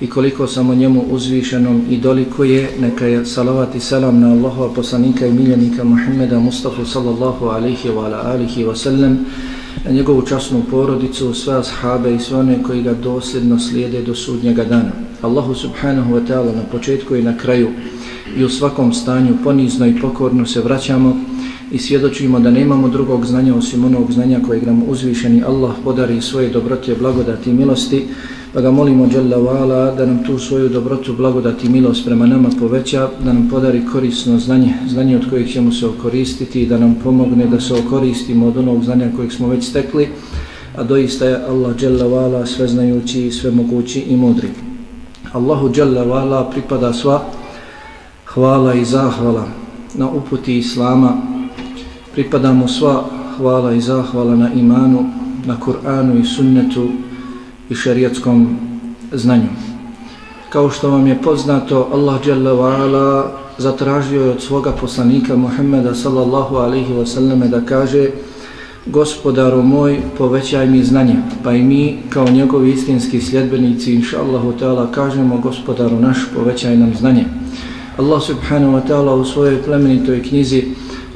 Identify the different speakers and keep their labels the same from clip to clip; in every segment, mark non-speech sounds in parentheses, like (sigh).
Speaker 1: i koliko samo njemu uzvišenom i doliko je, neka je salavat i salam na Allahova poslanika i miljenika Muhammeda Mustafa sallallahu alaihi wa ala alihi wa sallam, na njegovu časnu porodicu, sve ashabe i sve one koji ga dosljedno slijede do sudnjega dana. Allahu subhanahu wa ta'ala na početku i na kraju i u svakom stanju ponizno i pokorno se vraćamo i svjedočimo da nemamo drugog znanja osim onog znanja kojeg nam uzvišeni Allah podari svoje dobrote, blagodati i milosti, pa ga molimo Đalla da nam tu svoju dobrotu, blagodati i milost prema nama poveća, da nam podari korisno znanje, znanje od kojeg ćemo se okoristiti i da nam pomogne da se okoristimo od onog znanja kojeg smo već stekli, a doista je Allah Đalla sveznajući i svemogući i mudri. Allahu Đalla pripada sva hvala i zahvala na uputi Islama, pripadamo sva hvala i zahvala na imanu, na Kur'anu i sunnetu i šarijatskom znanju. Kao što vam je poznato, Allah dželle veala zatražio je od svoga poslanika Muhammeda sallallahu alaihi ve selleme da kaže Gospodaru moj, povećaj mi znanje, pa i mi kao njegovi istinski sljedbenici, inša Allahu ta'ala, kažemo Gospodaru naš, povećaj nam znanje. Allah subhanahu wa ta'ala u svojoj plemenitoj knjizi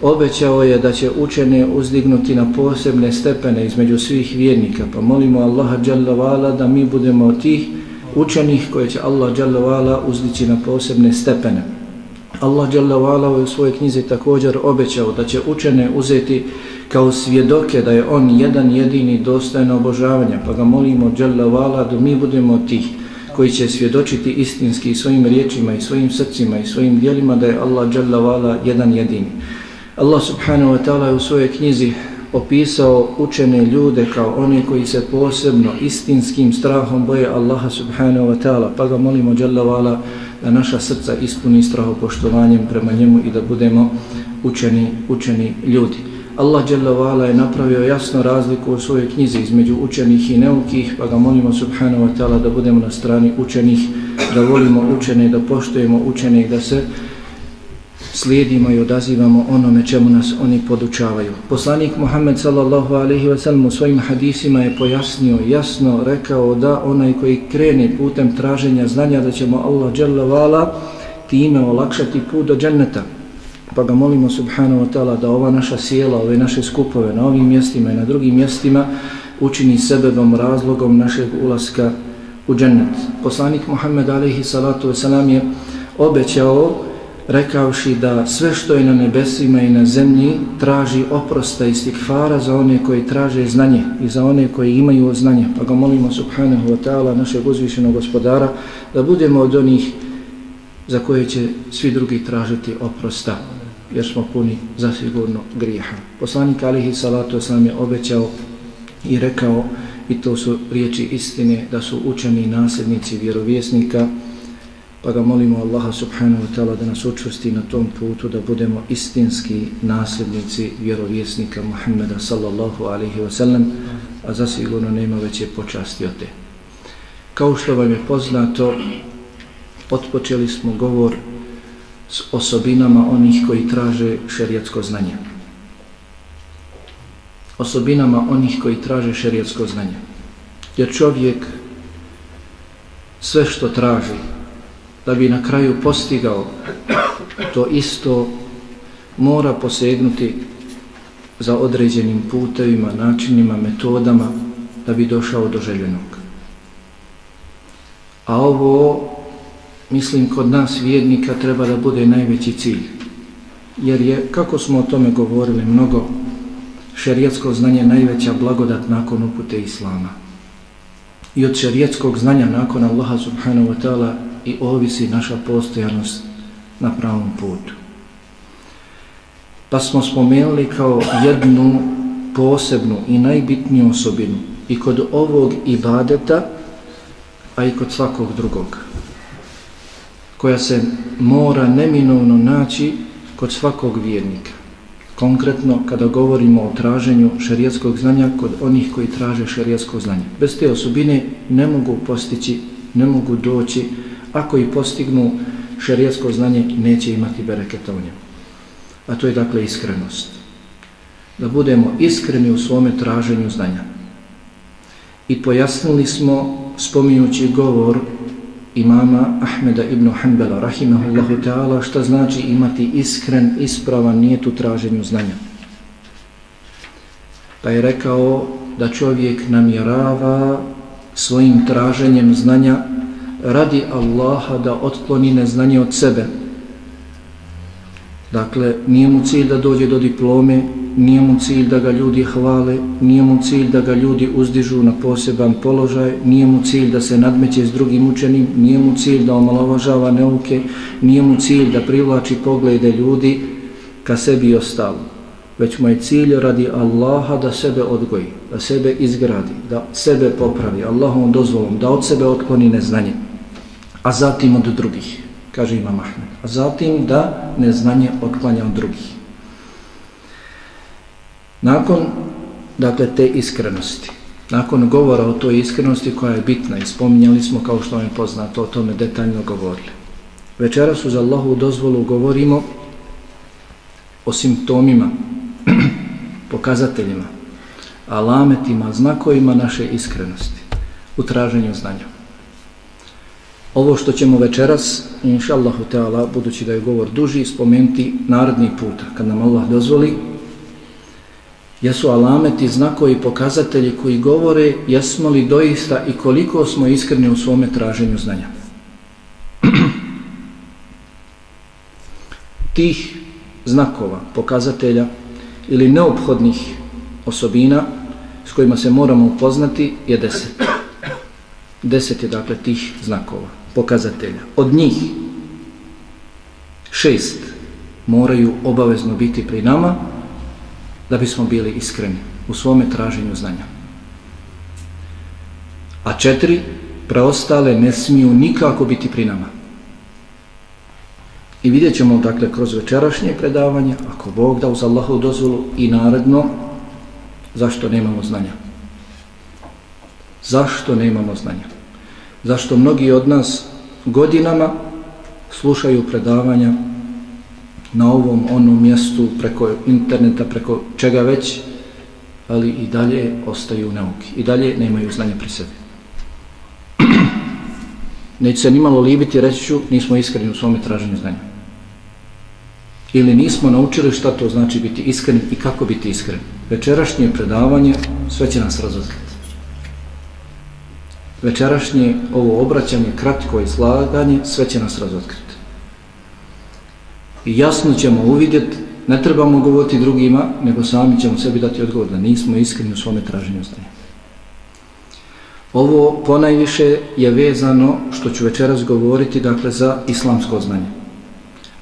Speaker 1: obećao je da će učene uzdignuti na posebne stepene između svih vjernika, pa molimo Allaha Jalla da mi budemo od tih učenih koje će Allah Jalla uzdići na posebne stepene. Allah Jalla wa'ala u svojoj knjizi također obećao da će učene uzeti kao svjedoke da je on jedan jedini dostajno obožavanja, pa ga molimo Jalla da mi budemo od tih koji će svjedočiti istinski svojim riječima i svojim srcima i svojim dijelima da je Allah Jalla jedan jedini. Allah subhanahu wa ta'ala je u svojoj knjizi opisao učene ljude kao oni koji se posebno istinskim strahom boje Allaha subhanahu wa ta'ala pa ga molimo Jalla da naša srca ispuni strahopoštovanjem prema njemu i da budemo učeni, učeni ljudi. Allah Jalla je napravio jasno razliku u svojoj knjizi između učenih i neukih pa ga molimo subhanahu wa ta'ala da budemo na strani učenih, da volimo učene, da poštujemo učene i da se slijedimo i odazivamo onome čemu nas oni podučavaju. Poslanik Muhammed sallallahu alaihi wa sallam u svojim hadisima je pojasnio, jasno rekao da onaj koji krene putem traženja znanja da ćemo Allah jalla vala time olakšati put do dženneta. Pa ga molimo subhanahu wa ta'ala da ova naša sjela, ove naše skupove na ovim mjestima i na drugim mjestima učini sebebom, razlogom našeg ulaska u džennet. Poslanik Muhammed alaihi salatu wa sallam je obećao rekavši da sve što je na nebesima i na zemlji traži oprosta i stikfara za one koji traže znanje i za one koji imaju znanje. Pa ga molimo subhanahu wa ta'ala, našeg uzvišenog gospodara, da budemo od onih za koje će svi drugi tražiti oprosta, jer smo puni zasigurno grijeha. Poslanik alihi salatu sam je obećao i rekao, i to su riječi istine, da su učeni nasljednici vjerovjesnika, pa ga molimo Allaha subhanahu wa ta'ala da nas učvrsti na tom putu da budemo istinski nasljednici vjerovjesnika Muhammeda sallallahu alaihi wa sallam a zasigurno nema veće počasti od te. Kao što vam je poznato, otpočeli smo govor s osobinama onih koji traže šerijatsko znanje. Osobinama onih koji traže šerijatsko znanje. Jer čovjek sve što traži da bi na kraju postigao to isto mora posegnuti za određenim putevima, načinima, metodama da bi došao do željenog. A ovo, mislim, kod nas vjernika treba da bude najveći cilj. Jer je, kako smo o tome govorili mnogo, šerijetsko znanje najveća blagodat nakon upute Islama. I od šerijetskog znanja nakon Allaha subhanahu wa ta'ala i ovisi naša postojanost na pravom putu. Pa smo spomenuli kao jednu posebnu i najbitniju osobinu i kod ovog ibadeta, a i kod svakog drugog, koja se mora neminovno naći kod svakog vjernika. Konkretno, kada govorimo o traženju šarijetskog znanja kod onih koji traže šarijetsko znanje. Bez te osobine ne mogu postići, ne mogu doći, ako i postignu šerijetsko znanje, neće imati bereketa u njemu. A to je dakle iskrenost. Da budemo iskreni u svome traženju znanja. I pojasnili smo, spominjući govor imama Ahmeda ibn Hanbala rahimahullahu ta'ala šta znači imati iskren, ispravan nijet u traženju znanja. Pa je rekao da čovjek namjerava svojim traženjem znanja radi Allaha da otkloni neznanje od sebe. Dakle, nije mu cilj da dođe do diplome, nije mu cilj da ga ljudi hvale, nije mu cilj da ga ljudi uzdižu na poseban položaj, nije mu cilj da se nadmeće s drugim učenim, nije mu cilj da omalovažava neuke, nije mu cilj da privlači poglede ljudi ka sebi i ostalo. Već mu je cilj radi Allaha da sebe odgoji, da sebe izgradi, da sebe popravi, Allahom dozvolom, da od sebe otkloni neznanje, a zatim od drugih, kaže Imam Ahmed, a zatim da neznanje otklanja od drugih. Nakon dakle te iskrenosti, nakon govora o toj iskrenosti koja je bitna i spominjali smo kao što vam je poznato o tome detaljno govorili. Večeras uz Allahu dozvolu govorimo o simptomima, (clears throat) pokazateljima, alametima, znakovima naše iskrenosti u traženju znanja. Ovo što ćemo večeras, inša Allahu Teala, budući da je govor duži, spomenuti naredni puta, kad nam Allah dozvoli, jesu alameti, znakovi, pokazatelji koji govore jesmo li doista i koliko smo iskreni u svome traženju znanja. (clears throat) Tih znakova, pokazatelja ili neophodnih osobina s kojima se moramo upoznati je deset. Deset je dakle tih znakova, pokazatelja. Od njih šest moraju obavezno biti pri nama, da bismo bili iskreni u svome traženju znanja. A četiri preostale ne smiju nikako biti pri nama. I vidjet ćemo, dakle, kroz večerašnje predavanje, ako Bog da uz Allahu dozvolu i naredno, zašto nemamo znanja. Zašto nemamo znanja? Zašto mnogi od nas godinama slušaju predavanja na ovom onom mjestu preko interneta, preko čega već, ali i dalje ostaju nauki. I dalje nemaju znanja pri sebi. (clears throat) Neću se nimalo libiti, reći ću, nismo iskreni u svome traženju znanja. Ili nismo naučili šta to znači biti iskren i kako biti iskren. Večerašnje predavanje sve će nas razotkriti. Večerašnje ovo obraćanje, kratko i slaganje, sve će nas razotkriti. I jasno ćemo uvidjeti, ne trebamo govoriti drugima, nego sami ćemo sebi dati odgovor da nismo iskreni u svome traženju znanja. Ovo ponajviše je vezano, što ću večeras govoriti, dakle, za islamsko znanje.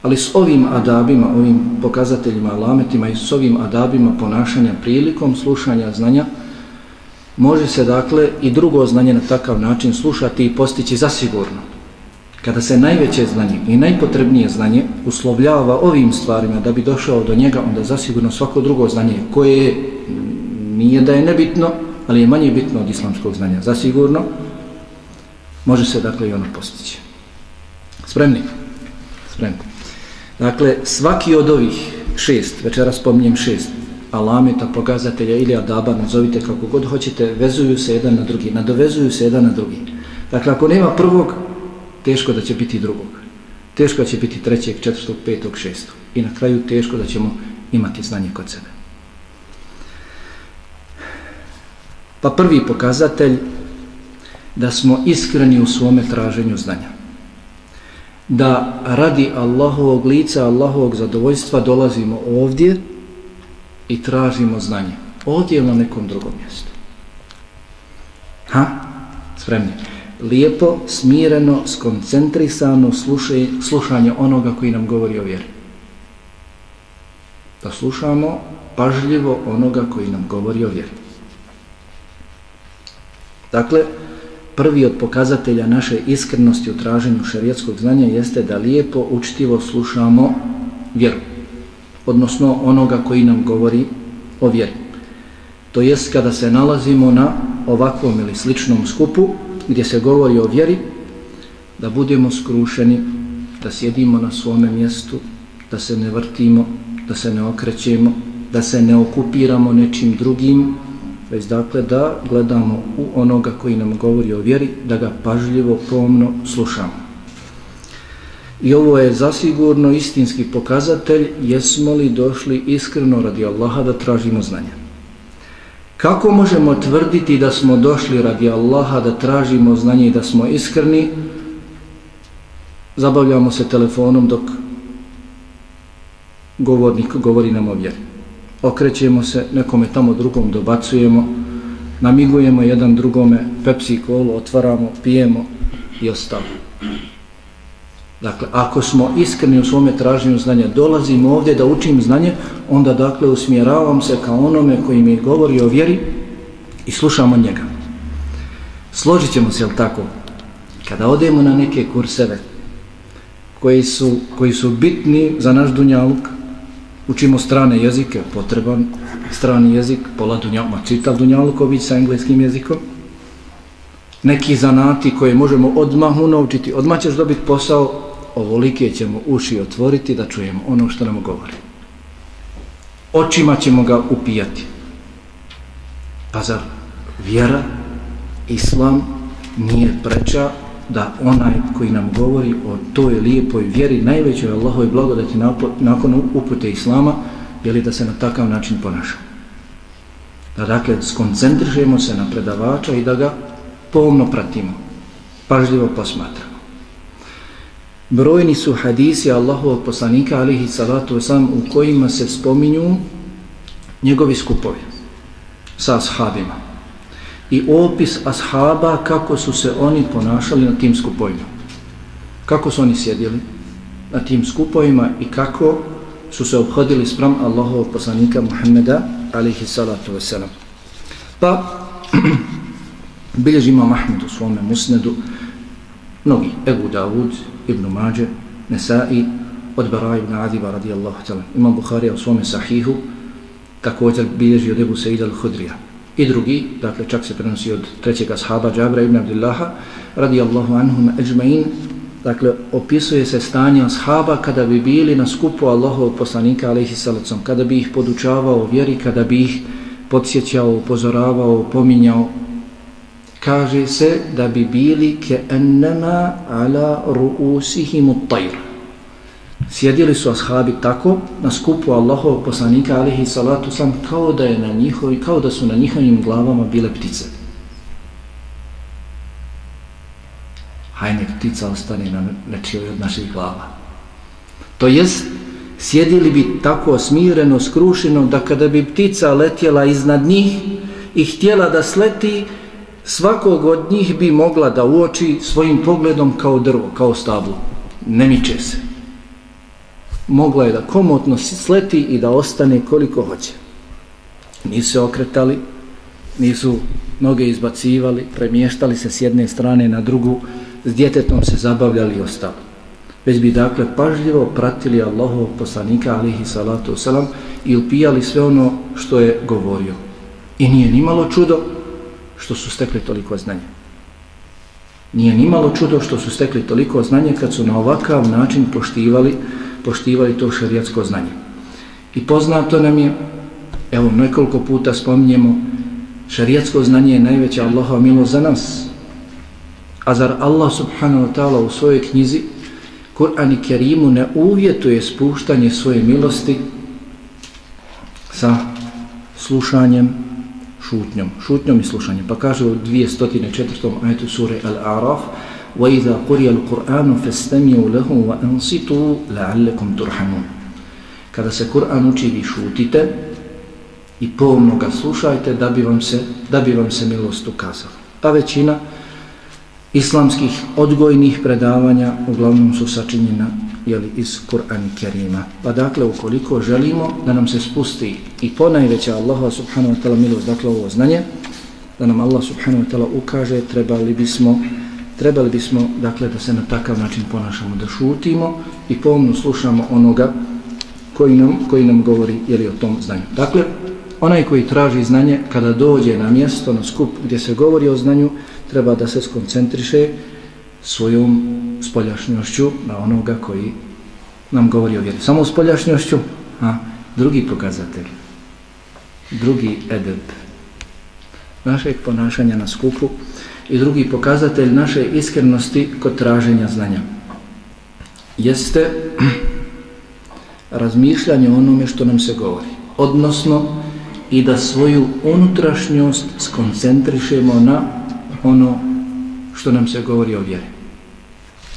Speaker 1: Ali s ovim adabima, ovim pokazateljima, lametima i s ovim adabima ponašanja prilikom slušanja znanja, može se, dakle, i drugo znanje na takav način slušati i postići zasigurno kada se najveće znanje i najpotrebnije znanje uslovljava ovim stvarima da bi došao do njega, onda zasigurno svako drugo znanje koje mm, nije da je nebitno, ali je manje bitno od islamskog znanja, zasigurno može se dakle i ono postići. Spremni? Spremni. Dakle, svaki od ovih šest, večera spominjem šest, alameta, pokazatelja ili adaba, nazovite kako god hoćete, vezuju se jedan na drugi, nadovezuju se jedan na drugi. Dakle, ako nema prvog, teško da će biti drugog. Teško da će biti trećeg, četvrtog, petog, šestog. I na kraju teško da ćemo imati znanje kod sebe. Pa prvi pokazatelj da smo iskreni u svome traženju znanja. Da radi Allahovog lica, Allahovog zadovoljstva dolazimo ovdje i tražimo znanje. Ovdje ili na nekom drugom mjestu. Ha? Spremni lijepo, smireno, skoncentrisano slušaj, slušanje onoga koji nam govori o vjeri. Da slušamo pažljivo onoga koji nam govori o vjeri. Dakle, prvi od pokazatelja naše iskrenosti u traženju šarijetskog znanja jeste da lijepo, učitivo slušamo vjeru odnosno onoga koji nam govori o vjeri. To jest kada se nalazimo na ovakvom ili sličnom skupu gdje se govori o vjeri, da budemo skrušeni, da sjedimo na svome mjestu, da se ne vrtimo, da se ne okrećemo, da se ne okupiramo nečim drugim, već dakle da gledamo u onoga koji nam govori o vjeri, da ga pažljivo, pomno slušamo. I ovo je zasigurno istinski pokazatelj jesmo li došli iskreno radi Allaha da tražimo znanje. Kako možemo tvrditi da smo došli radi Allaha da tražimo znanje i da smo iskreni? Zabavljamo se telefonom dok govornik govori nam o vjeri. Okrećemo se, nekome tamo drugom dobacujemo, namigujemo jedan drugome, pepsi kolu otvaramo, pijemo i ostalo. Dakle, ako smo iskreni u svome traženju znanja, dolazim ovdje da učim znanje, onda dakle usmjeravam se ka onome koji mi govori o vjeri i slušamo njega. Složit ćemo se, jel tako? Kada odemo na neke kurseve koji su, koji su bitni za naš dunjaluk, učimo strane jezike, potreban strani jezik, pola dunjaluk, čitav dunjaluković sa engleskim jezikom, neki zanati koje možemo odmah unovčiti, odmah ćeš dobiti posao, ovolike ćemo uši otvoriti da čujemo ono što nam govori. Očima ćemo ga upijati. Pa zar vjera, islam nije preča da onaj koji nam govori o toj lijepoj vjeri, najvećoj Allahoj blagodati nakon upute islama, je li da se na takav način ponaša. Da dakle skoncentrišemo se na predavača i da ga pomno pratimo, pažljivo posmatramo. Brojni su hadisi Allahovog poslanika alihi salatu wasalam u kojima se spominju njegovi skupovi sa ashabima. I opis ashaba kako su se oni ponašali na tim skupovima. Kako su oni sjedili na tim skupovima i kako su se obhodili sprem Allahovog poslanika Muhammeda alihi salatu wasalam. Pa (clears throat) bilježi imam Ahmed u svome musnedu mnogi Ebu Davud, Ibn Mađe, Nesai, od Bara ibn Adiba radijallahu ta'ala. Imam Bukhari u svome sahihu također bilježi od Ebu Seida al-Hudrija. I drugi, dakle čak se prenosi od trećeg ashaba Džabra ibn Abdillaha radijallahu anhum ajma'in dakle opisuje se stanje ashaba kada bi bili na skupu Allahovog poslanika alaihi salacom, kada bi ih podučavao vjeri, kada bi ih podsjećao, upozoravao, pominjao, kaže se da bi bili ke ennema ala ruusihim tajr. Sjedili su ashabi tako na skupu Allahov poslanika alihi salatu sam kao da je na njihovi, kao da su na njihovim glavama bile ptice. Hajne ptica ostane na nečijoj od naših glava. To jest, sjedili bi tako smireno, skrušeno, da kada bi ptica letjela iznad njih i htjela da sleti, svakog od njih bi mogla da uoči svojim pogledom kao drvo, kao stablo. Ne miče se. Mogla je da komotno sleti i da ostane koliko hoće. Nisu se okretali, nisu noge izbacivali, premještali se s jedne strane na drugu, s djetetom se zabavljali i ostali. Već bi dakle pažljivo pratili Allahov poslanika alihi salatu wasalam i upijali sve ono što je govorio. I nije nimalo čudo što su stekli toliko znanja. Nije ni malo čudo što su stekli toliko znanja kad su na ovakav način poštivali, poštivali to šarijatsko znanje. I poznato nam je, evo nekoliko puta spominjemo, šarijatsko znanje je najveća Allahova milost za nas. A zar Allah subhanahu wa ta'ala u svojoj knjizi Kur'an i Kerimu ne uvjetuje spuštanje svoje milosti sa slušanjem šutnjom, šutnjom i slušanjem. Pa kaže u 204. ajetu sure Al-A'raf وَإِذَا قُرِيَ الْقُرْآنُ فَاسْتَمِيُوا لَهُ وَأَنْصِتُوا لَعَلَّكُمْ تُرْحَمُونَ Kada se Kur'an uči, vi šutite i pomno ga slušajte da bi vam se, da bi vam se milost ukazala. A većina islamskih odgojnih predavanja uglavnom su sačinjena jeli, iz Kur'an Kerima. Pa dakle, ukoliko želimo da nam se spusti i ponajveća Allaha subhanahu wa ta'ala milost, dakle ovo znanje, da nam Allah subhanahu wa ta'ala ukaže, trebali bismo, trebali bismo dakle, da se na takav način ponašamo, da šutimo i pomno slušamo onoga koji nam, koji nam govori jeli, o tom znanju. Dakle, onaj koji traži znanje, kada dođe na mjesto, na skup gdje se govori o znanju, treba da se skoncentriše svojom spoljašnjošću na onoga koji nam govori o vjeri. Samo spoljašnjošću, a drugi pokazatelj, drugi edeb našeg ponašanja na skupu i drugi pokazatelj naše iskrenosti kod traženja znanja jeste razmišljanje o onome što nam se govori. Odnosno, i da svoju unutrašnjost skoncentrišemo na ono što nam se govori o vjeri.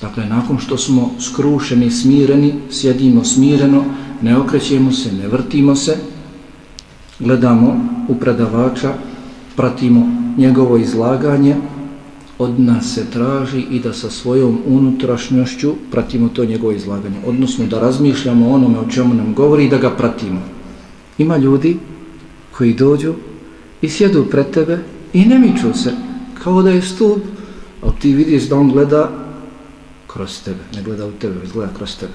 Speaker 1: Dakle, nakon što smo skrušeni, smireni, sjedimo smireno, ne okrećemo se, ne vrtimo se, gledamo u predavača, pratimo njegovo izlaganje, od nas se traži i da sa svojom unutrašnjošću pratimo to njegovo izlaganje. Odnosno da razmišljamo onome o čemu nam govori i da ga pratimo. Ima ljudi koji dođu i sjedu pred tebe i ne miču se kao da je stup, ali ti vidiš da on gleda kroz tebe, ne gleda u tebe, gleda kroz tebe.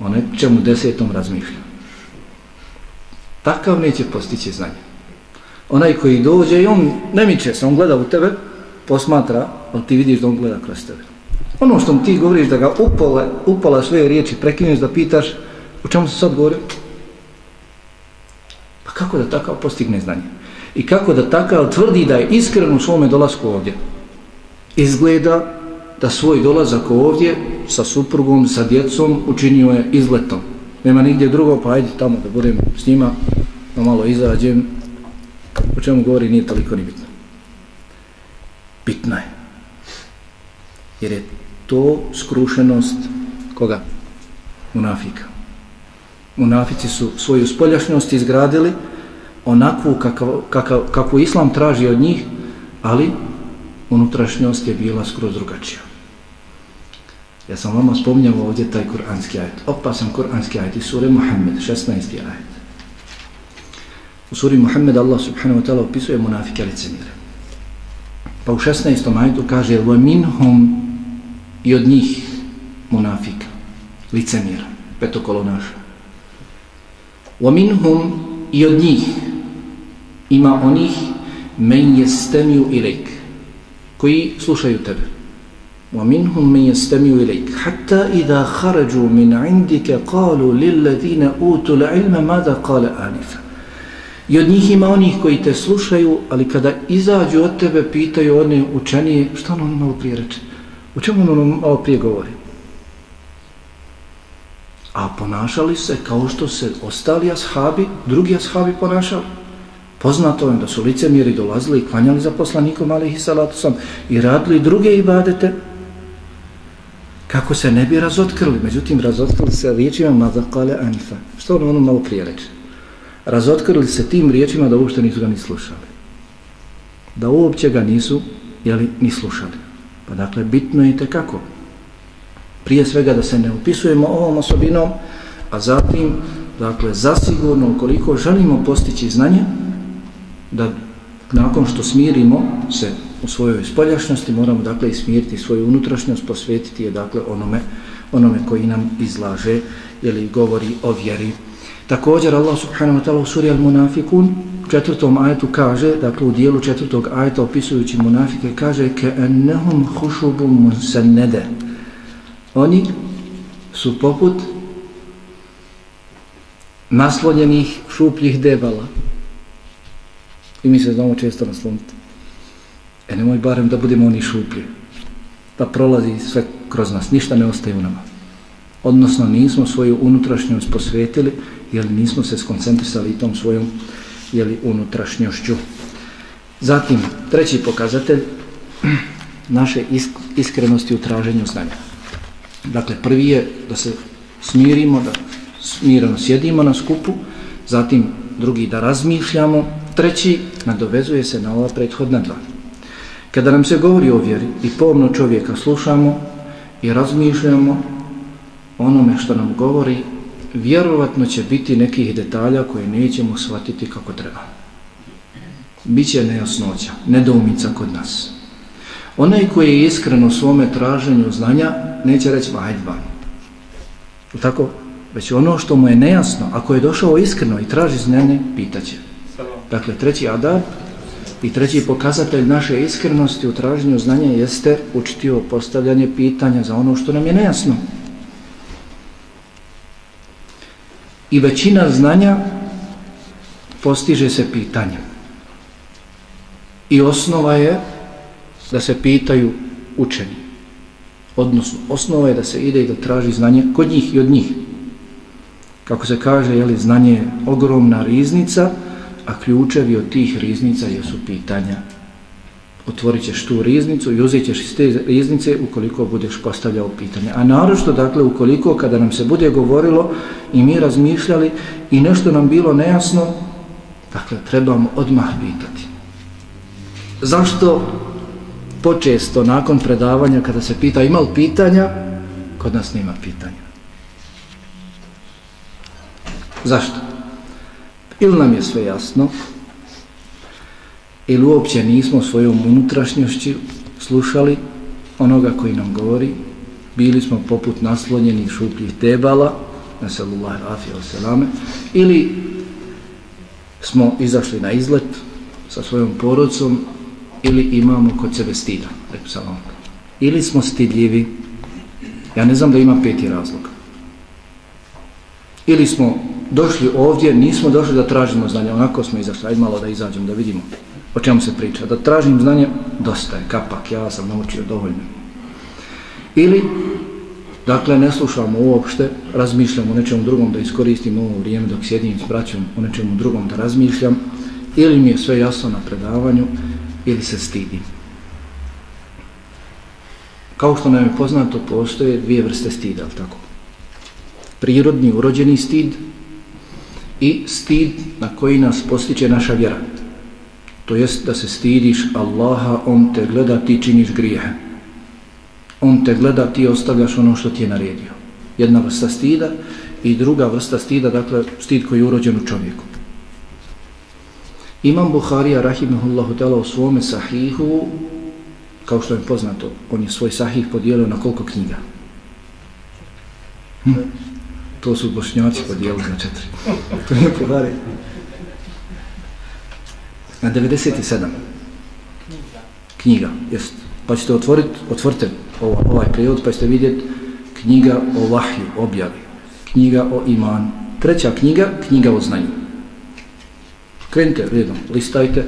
Speaker 1: O nečemu desetom razmišlja. Takav neće postići znanje. Onaj koji dođe i on ne miče se, on gleda u tebe, posmatra, ali ti vidiš da on gleda kroz tebe. Ono što ti govoriš da ga upala, upala svoje riječi, prekineš da pitaš o čemu se sad govori, pa kako da takav postigne znanje? I kako da takav tvrdi da je iskren u svome dolasku ovdje? Izgleda da svoj dolazak ovdje sa suprugom, sa djecom učinio je izletom. Nema nigdje drugo, pa ajde tamo da budem s njima, da malo izađem. O čemu govori nije toliko ni bitno bitna je. Jer je to skrušenost koga? Munafika. Munafici su svoju spoljašnjost izgradili onakvu kakav, kakav, kakvu islam traži od njih, ali unutrašnjost je bila skroz drugačija. Ja sam vama spominjao ovdje taj kuranski ajet. Opasan kuranski ajet iz sure Muhammed, 16. ajet. U suri Muhammed Allah subhanahu wa ta'ala opisuje munafike licemire. Pa u 16. ajetu kaže wa minhum i od njih munafika, licemir, petokolonaša. Wa minhum i od njih ima onih men jestemiju ilik koji slušaju tebe. ومنهم من يستمع إليك حتى إذا خرجوا من عندك قالوا للذين أوتوا العلم ماذا قال آنفا. I od njih ima onih koji te slušaju, ali kada izađu od tebe, pitaju one učenije, što ono malo prije reče? U čemu ono malo prije govori? A ponašali se kao što se ostali ashabi, drugi ashabi ponašali. Poznato je da su licemjeri dolazili i klanjali za poslanikom, ali ih i salatu sam, i radili druge ibadete, kako se ne bi razotkrili. Međutim, razotkrili se riječima mazakale anfa. Što ono, ono malo prije reče? razotkrili se tim riječima da uopšte nisu ga ni slušali. Da uopće ga nisu jeli, ni slušali. Pa dakle, bitno je te kako. Prije svega da se ne upisujemo ovom osobinom, a zatim, dakle, zasigurno koliko želimo postići znanje, da nakon što smirimo se u svojoj spoljašnosti, moramo dakle ismiriti svoju unutrašnjost, posvetiti je dakle onome, onome koji nam izlaže ili govori o vjeri Također Allah subhanahu wa ta'ala u suri Al-Munafikun u četvrtom ajetu kaže, dakle u dijelu četvrtog ajeta opisujući munafike, kaže ke ennehum hušubum munsennede. Oni su poput naslonjenih šupljih debala. I mi se znamo često nasloniti. E nemoj barem da budemo oni šuplji. Da prolazi sve kroz nas. Ništa ne ostaje u nama. Odnosno nismo svoju unutrašnjost posvetili jer nismo se skoncentrisali tom svojom jeli, unutrašnjošću. Zatim, treći pokazatelj naše iskrenosti u traženju znanja. Dakle, prvi je da se smirimo, da smirano sjedimo na skupu, zatim drugi da razmišljamo, treći nadovezuje se na ova prethodna dva. Kada nam se govori o vjeri i pomno čovjeka slušamo i razmišljamo onome što nam govori, vjerovatno će biti nekih detalja koje nećemo shvatiti kako treba. Biće nejasnoća, nedoumica kod nas. Onaj koji je iskren u svome traženju znanja, neće reći, ajde van. Tako? već ono što mu je nejasno, ako je došao iskreno i traži znanje, pitaće. Dakle, treći adab i treći pokazatelj naše iskrenosti u traženju znanja jeste učitio postavljanje pitanja za ono što nam je nejasno. I većina znanja postiže se pitanjem. I osnova je da se pitaju učeni. Odnosno, osnova je da se ide i da traži znanje kod njih i od njih. Kako se kaže, je li znanje je ogromna riznica, a ključevi od tih riznica jesu pitanja. Otvorit ćeš tu riznicu i uzet ćeš iz te riznice ukoliko budeš postavljao pitanje. A narošto, dakle, ukoliko kada nam se bude govorilo i mi razmišljali i nešto nam bilo nejasno, dakle, trebamo odmah pitati. Zašto počesto nakon predavanja kada se pita ima li pitanja, kod nas nema pitanja. Zašto? Ili nam je sve jasno, ili uopće nismo svojom unutrašnjošću slušali onoga koji nam govori, bili smo poput naslonjenih šupljih tebala, na sallallahu alaihi wa ili smo izašli na izlet sa svojom porodcom ili imamo kod sebe stida. Ili smo stidljivi. Ja ne znam da ima peti razlog. Ili smo došli ovdje, nismo došli da tražimo znanje. Onako smo izašli. Ajde malo da izađemo, da vidimo o čemu se priča. Da tražim znanje, dosta je. Kapak, ja sam naučio dovoljno. Ili, dakle, ne slušamo uopšte, razmišljamo o nečemu drugom da iskoristim ovo vrijeme dok sjedim s braćom o nečemu drugom da razmišljam. Ili mi je sve jasno na predavanju, ili se stidim. Kao što nam je poznato, postoje dvije vrste stida, ali tako? Prirodni, urođeni stid i stid na koji nas postiče naša vjera. To jest da se stidiš Allaha, On te gleda, ti činiš grijehe. On te gleda, ti ostavljaš ono što ti je naredio. Jedna vrsta stida i druga vrsta stida, dakle, stid koji je urođen u čovjeku. Imam Buharija rahimahullahu ta'ala u svome sahihu, kao što je poznato, on je svoj sahih podijelio na koliko knjiga? Hm? To su bošnjaci podijelili na četiri. To je podari. Na 97. Knjiga, jest. Pa ćete otvoriti, otvorite ovaj, ovaj prijevod, pa ćete vidjeti knjiga o vahju, objavi. Knjiga o imanu. Treća knjiga, knjiga o znanju. Krenite redom, listajte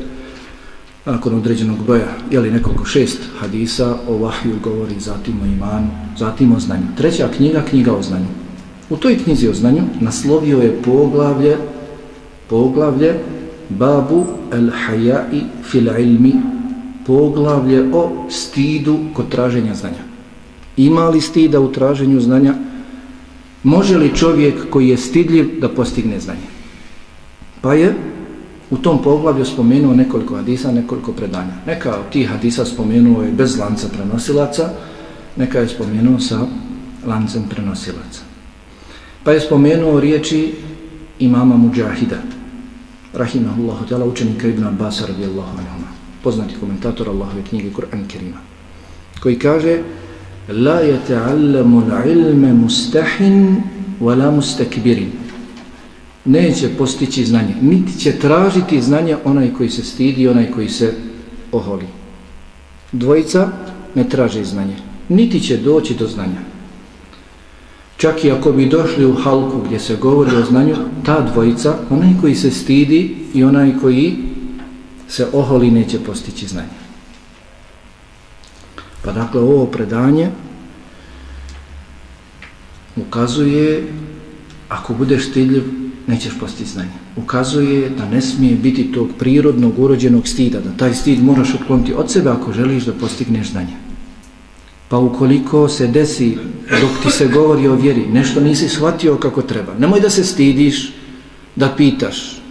Speaker 1: nakon određenog broja, jeli nekoliko šest hadisa o vahju govori, zatim o imanu, zatim o znanju. Treća knjiga, knjiga o znanju. U toj knjizi o znanju naslovio je poglavlje, poglavlje Babu el hayai fil ilmi, poglavlje o stidu kod traženja znanja. Ima li stida u traženju znanja? Može li čovjek koji je stidljiv da postigne znanje? Pa je u tom poglavlju spomenuo nekoliko hadisa, nekoliko predanja. Neka od tih hadisa spomenuo je bez lanca prenosilaca, neka je spomenuo sa lancem prenosilaca. Pa je spomenuo riječi imama Mujahida, rahimahullahu ta'ala, učenika Ibn Abbas radijallahu anhuma, poznati komentator Allahove knjige Kur'an Kerima, koji kaže La yata'allamu ta'allamu l'ilme mustahin wa la mustakbirin neće postići znanje. Niti će tražiti znanje onaj koji se stidi, onaj koji se oholi. Dvojica ne traže znanje. Niti će doći do znanja. Čak i ako bi došli u halku gdje se govori o znanju, ta dvojica, onaj koji se stidi i onaj koji se oholi, neće postići znanje. Pa dakle, ovo predanje ukazuje, ako budeš stidljiv, nećeš postići znanje. Ukazuje da ne smije biti tog prirodnog, urođenog stida, da taj stid moraš otkloniti od sebe ako želiš da postigneš znanje. Pa ukoliko se desi, dok ti se govori o vjeri, nešto nisi shvatio kako treba, nemoj da se stidiš, da pitaš,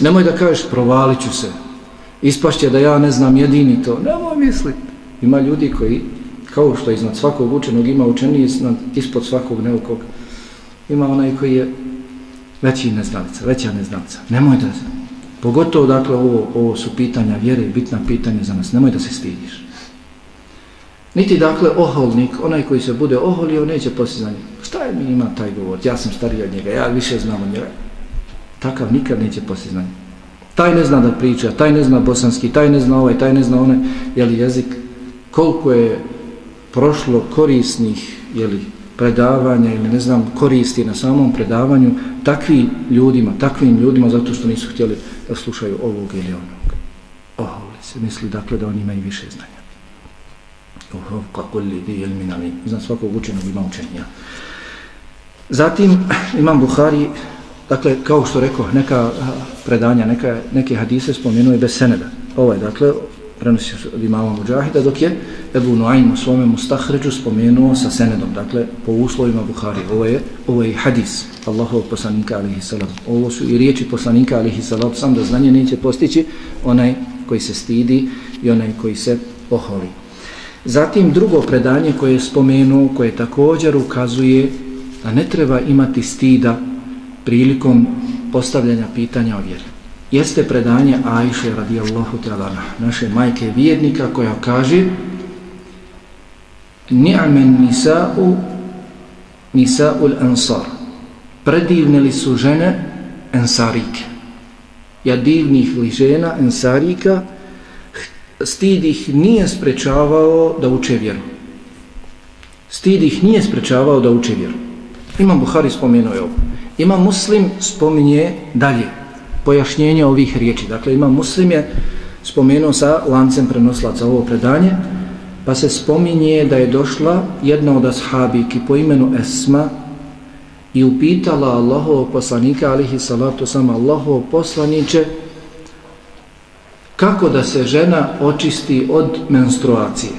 Speaker 1: nemoj da kažeš provalit ću se, ispašće da ja ne znam jedini to, nemoj misliti. Ima ljudi koji, kao što iznad svakog učenog ima učeniji, ispod svakog neukog, ima onaj koji je veći neznalica, veća neznalica. Nemoj da se, pogotovo dakle ovo, ovo su pitanja vjere, bitna pitanja za nas, nemoj da se stidiš. Niti dakle oholnik, onaj koji se bude oholio, neće postizanje. šta je mi ima taj govor, ja sam stariji od njega, ja više znam od njega. Takav nikad neće poslije znanja. Taj ne zna da priča, taj ne zna bosanski, taj ne zna ovaj, taj ne zna onaj, jeli jezik, koliko je prošlo korisnih, jeli, predavanja ili ne znam, koristi na samom predavanju takvim ljudima, takvim ljudima zato što nisu htjeli da slušaju ovog ili onog. Oholi se misli dakle da oni imaju više znanja. Oho, kulli li di ili minali. Znam svakog učenog ima učenja. Zatim imam Buhari, dakle, kao što rekao, neka predanja, neka, neke hadise spomenuje bez seneda. Ovaj, dakle, prenosi od imama Mujahida, dok je Ebu Nuaym u svome Mustahređu spomenuo sa senedom, dakle, po uslovima Buhari. Ovo je, ovo je hadis Allahov poslanika alihi salam. Ovo su i riječi poslanika alihi salam, sam da znanje neće postići onaj koji se stidi i onaj koji se poholi. Zatim drugo predanje koje je spomenuo, koje također ukazuje da ne treba imati stida prilikom postavljanja pitanja o vjeri. Jeste predanje Ajše radijallahu ta'ala naše majke vjernika koja kaže ni'amen nisa'u nisa'ul ansar. Predivne li su žene ensarike? Ja divnih li žena ensarika stid ih nije sprečavao da uče vjeru. Stid ih nije sprečavao da uče vjeru. Imam Buhari spomenuo je ovo. Imam Muslim spominje dalje pojašnjenje ovih riječi. Dakle, ima muslim je spomenuo sa lancem prenoslaca ovo predanje, pa se spominje da je došla jedna od ashabiki po imenu Esma i upitala Allahov poslanika, alihi salatu sam Allahov poslaniće, kako da se žena očisti od menstruacije?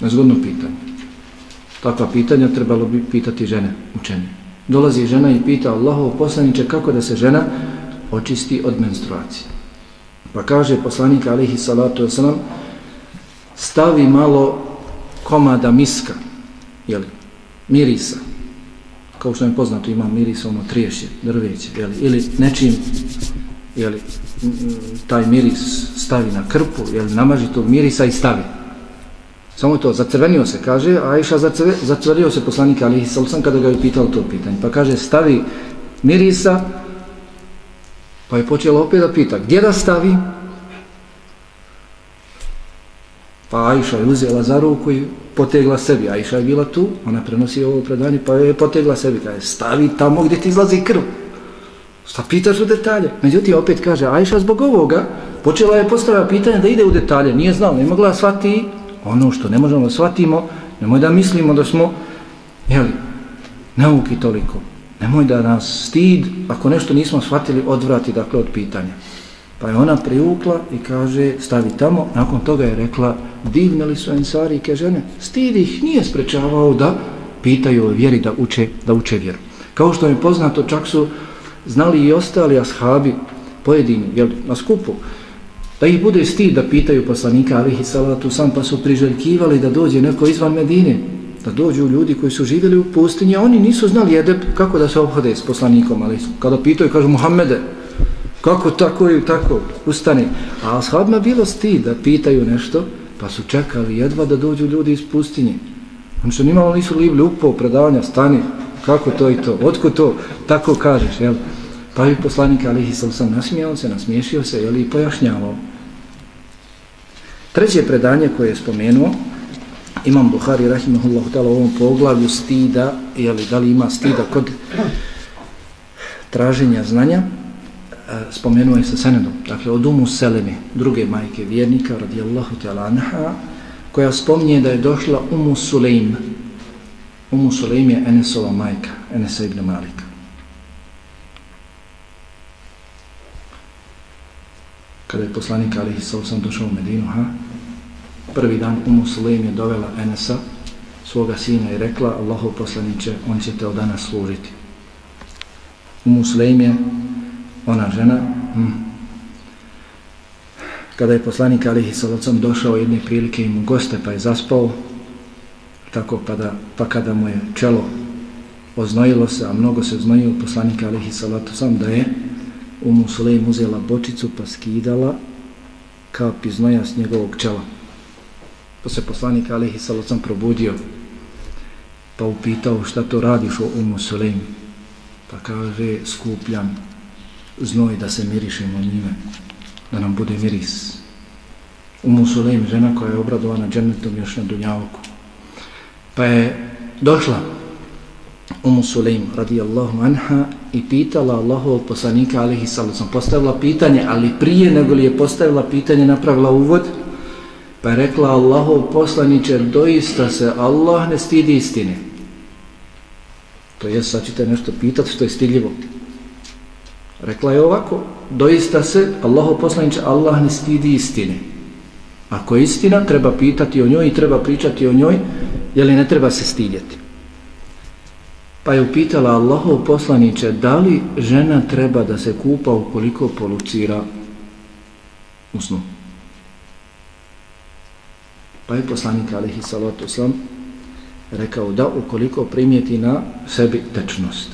Speaker 1: Nezgodno pitanje. Takva pitanja trebalo bi pitati žene učenje dolazi žena i pita Allahov poslaniče kako da se žena očisti od menstruacije. Pa kaže poslanik alihi salatu wasalam stavi malo komada miska, jeli, mirisa, kao što je poznato ima mirisa, ono triješće, drveće, jeli, ili nečim jel, taj miris stavi na krpu, jel, namaži tog mirisa i stavi. Samo to, zacrvenio se, kaže, a Aisha zacrvenio se poslanika Ali Salsan kada ga je pitao to pitanje. Pa kaže, stavi mirisa, pa je počelo opet da pita, gdje da stavi? Pa Aisha je uzela za ruku i potegla sebi. Aisha je bila tu, ona prenosi ovo predanje, pa je potegla sebi. Kaže, stavi tamo gdje ti izlazi krv. Šta pitaš u detalje? Međutim, opet kaže, Aisha zbog ovoga počela je postava pitanje da ide u detalje. Nije znao, ne mogla shvati ono što ne možemo da shvatimo, nemoj da mislimo da smo, jeli, nauki toliko. Nemoj da nas stid, ako nešto nismo shvatili, odvrati dakle od pitanja. Pa je ona priukla i kaže, stavi tamo, nakon toga je rekla, divne li su ensarike žene? Stid ih nije sprečavao da pitaju o vjeri, da uče, da uče vjeru. Kao što je poznato, čak su znali i ostali ashabi, pojedini, jel, na skupu, da ih bude stid da pitaju poslanika alihi salatu sam pa su priželjkivali da dođe neko izvan Medine da dođu ljudi koji su živjeli u pustinji oni nisu znali jedeb kako da se obhode s poslanikom ali kada pitaju kažu Muhammede kako tako i tako ustani. a ashabima bilo stid da pitaju nešto pa su čekali jedva da dođu ljudi iz pustinje. Oni su nimalo nisu libli upao predavanja stani kako to i to otko to? Tako kažeš jel? Pa je poslanik Alihi Salsam nasmijao se, nasmiješio se jeli, i pojašnjavao. Treće predanje koje je spomenuo, Imam Buhari Rahimahullahu ta'ala u ovom poglavlju stida, jeli, da li ima stida kod traženja znanja, e, spomenuo je sa Senedom, dakle od Umu Selemi, druge majke vjernika, radijallahu ta'ala anha, koja spominje da je došla Umu Sulejm. Umu Sulejm je Enesova majka, Enesa ibn Malika. Kada je poslanik Ali sam došao u Medinu, ha? prvi dan u Muslim je dovela Enesa, svoga sina i rekla, Allahov poslaniće, on će te od danas služiti. U Muslim je ona žena, hm. kada je poslanik Ali sam došao jedne prilike i mu goste pa je zaspao, tako pa, da, pa kada mu je čelo oznojilo se, a mnogo se oznojilo poslanik Ali sam da je Umu Sulejm uzela bočicu pa skidala kap iz noja s njegovog čela. Pa se poslanik Alihi Salocam probudio pa upitao šta to radiš u Umu Sulejm pa kaže skupljam znoj da se mirišemo njime da nam bude miris Umu Sulejm žena koja je obradovana džennetom još na Dunjavoku. pa je došla Umu Sulejm radijallahu anha i pitala Allahovog poslanika alihi sallam postavila pitanje ali prije nego li je postavila pitanje napravila uvod pa je rekla Allahov poslaniće doista se Allah ne stidi istine. To je sad ćete nešto pitati što je stidljivo. Rekla je ovako doista se Allahov poslaniće Allah ne stidi istine. Ako je istina treba pitati o njoj i treba pričati o njoj je li ne treba se stidjeti? Pa je upitala Allahov poslaniće da li žena treba da se kupa ukoliko polucira u snu. Pa je poslanik alihi salatu islam rekao da ukoliko primijeti na sebi tečnost.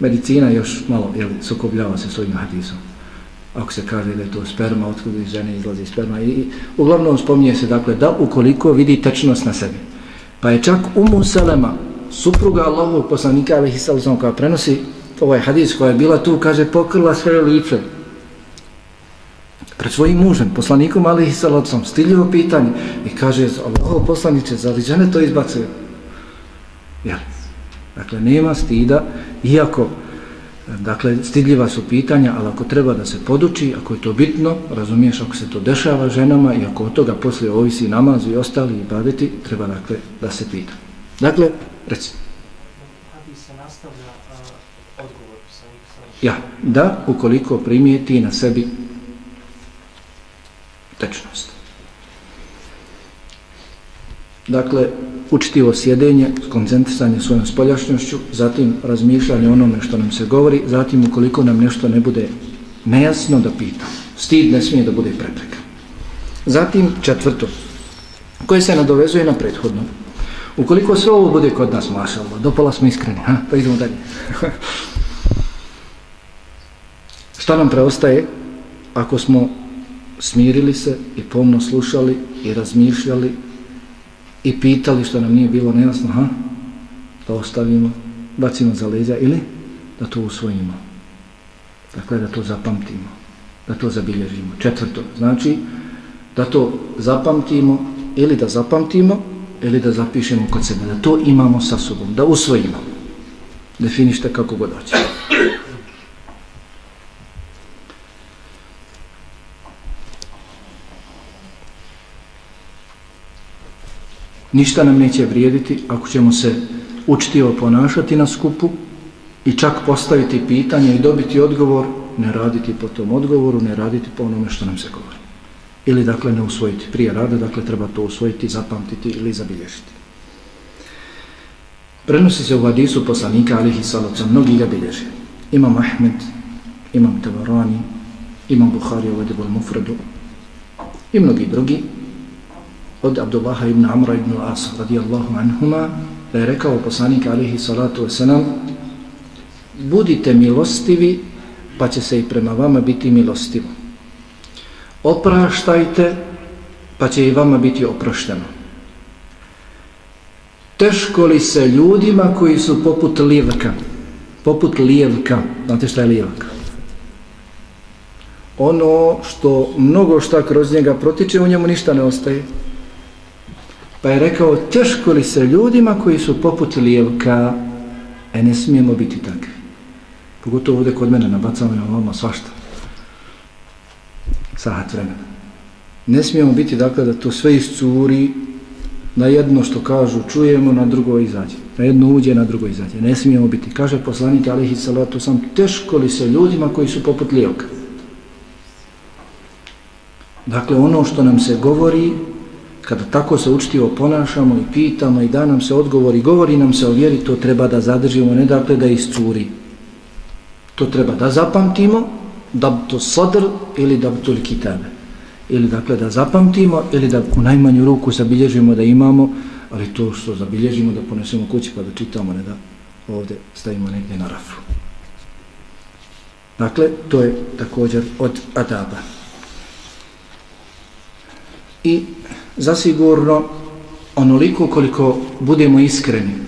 Speaker 1: Medicina još malo jel, sukobljava se s ovim hadisom. Ako se kaže da je to sperma, otkud iz žene izlazi sperma. I, I uglavnom spominje se dakle da ukoliko vidi tečnost na sebi. Pa je čak Umu Selema supruga Allahovog poslanika alejhi sallam koja prenosi ovaj hadis koja je bila tu kaže pokrila svoje lice pred svojim mužem poslanikom alejhi sallam stiljivo pitanje. I kaže Allahov poslanice za žene to izbacuje? Jel? dakle nema stida iako dakle stidljiva su pitanja ali ako treba da se poduči ako je to bitno razumiješ ako se to dešava ženama i ako od toga poslije ovisi namaz i ostali i baviti treba dakle da se pita dakle Reci. Ja, da, ukoliko primijeti na sebi tečnost. Dakle, učitivo sjedenje, skoncentrisanje svojom spoljašnjošću, zatim razmišljanje onome što nam se govori, zatim ukoliko nam nešto ne bude nejasno da pita. Stid ne smije da bude prepreka. Zatim četvrto, koje se nadovezuje na prethodno. Ukoliko sve ovo bude kod nas, maša Allah, dopala smo iskreni, ha? pa idemo dalje. (laughs) Šta nam preostaje ako smo smirili se i pomno slušali i razmišljali i pitali što nam nije bilo nejasno, ha? da ostavimo, bacimo za leđa ili da to usvojimo. Dakle, da to zapamtimo, da to zabilježimo. Četvrto, znači da to zapamtimo ili da zapamtimo ili da zapišemo kod sebe, da to imamo sa sobom, da usvojimo. Definište kako god hoće. Ništa nam neće vrijediti ako ćemo se učtivo ponašati na skupu i čak postaviti pitanje i dobiti odgovor, ne raditi po tom odgovoru, ne raditi po onome što nam se govori ili dakle ne usvojiti prije rada, dakle treba to usvojiti, zapamtiti ili zabilježiti. Prenosi se u hadisu poslanika alihi salaca, mnogi ga bilježe. Imam Ahmed, imam Tabarani, imam Bukhari u ovaj Edebol al-Mufradu i mnogi drugi od Abdullaha ibn Amra ibn al-Asa radijallahu anhuma da je rekao poslanika alihi salatu wasalam budite milostivi pa će se i prema vama biti milostivo opraštajte, pa će i vama biti oprošteno. Teško li se ljudima koji su poput lijevka, poput lijevka, znate šta je lijevka? Ono što mnogo šta kroz njega protiče, u njemu ništa ne ostaje. Pa je rekao, teško li se ljudima koji su poput lijevka, e ne smijemo biti takvi. Pogotovo ovdje kod mene nabacamo na vama svašta sahat vremena. Ne smijemo biti dakle da to sve iscuri na jedno što kažu čujemo, na drugo izađe. Na jedno uđe, na drugo izađe. Ne smijemo biti. Kaže poslanik Alihi Salatu sam teško li se ljudima koji su poput lijoka. Dakle, ono što nam se govori, kada tako se učtivo ponašamo i pitamo i da nam se odgovori, govori nam se o vjeri, to treba da zadržimo, ne dakle da iscuri. To treba da zapamtimo, dabtu sadr ili dabtu kitabe. Ili dakle da zapamtimo ili da u najmanju ruku zabilježimo da imamo, ali to što zabilježimo da ponesemo kući pa da čitamo, ne da ovdje stavimo negdje na rafu. Dakle, to je također od adaba. I zasigurno onoliko koliko budemo iskreni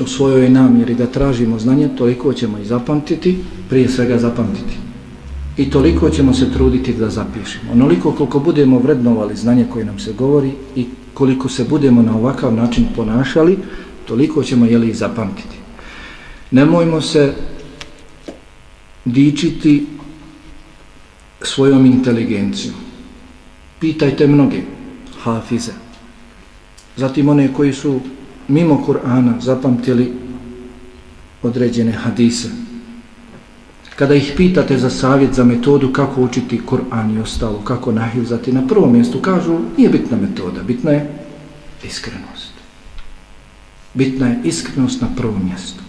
Speaker 1: u svojoj namjeri da tražimo znanje, toliko ćemo i zapamtiti, prije svega zapamtiti. I toliko ćemo se truditi da zapišemo. Onoliko koliko budemo vrednovali znanje koje nam se govori i koliko se budemo na ovakav način ponašali, toliko ćemo jeli i zapamtiti. Nemojmo se dičiti svojom inteligencijom. Pitajte mnoge hafize. Zatim one koji su mimo Kur'ana zapamtili određene hadise. Kada ih pitate za savjet, za metodu kako učiti Kur'an i ostalo, kako nahilzati, na prvom mjestu kažu nije bitna metoda, bitna je iskrenost. Bitna je iskrenost na prvom mjestu.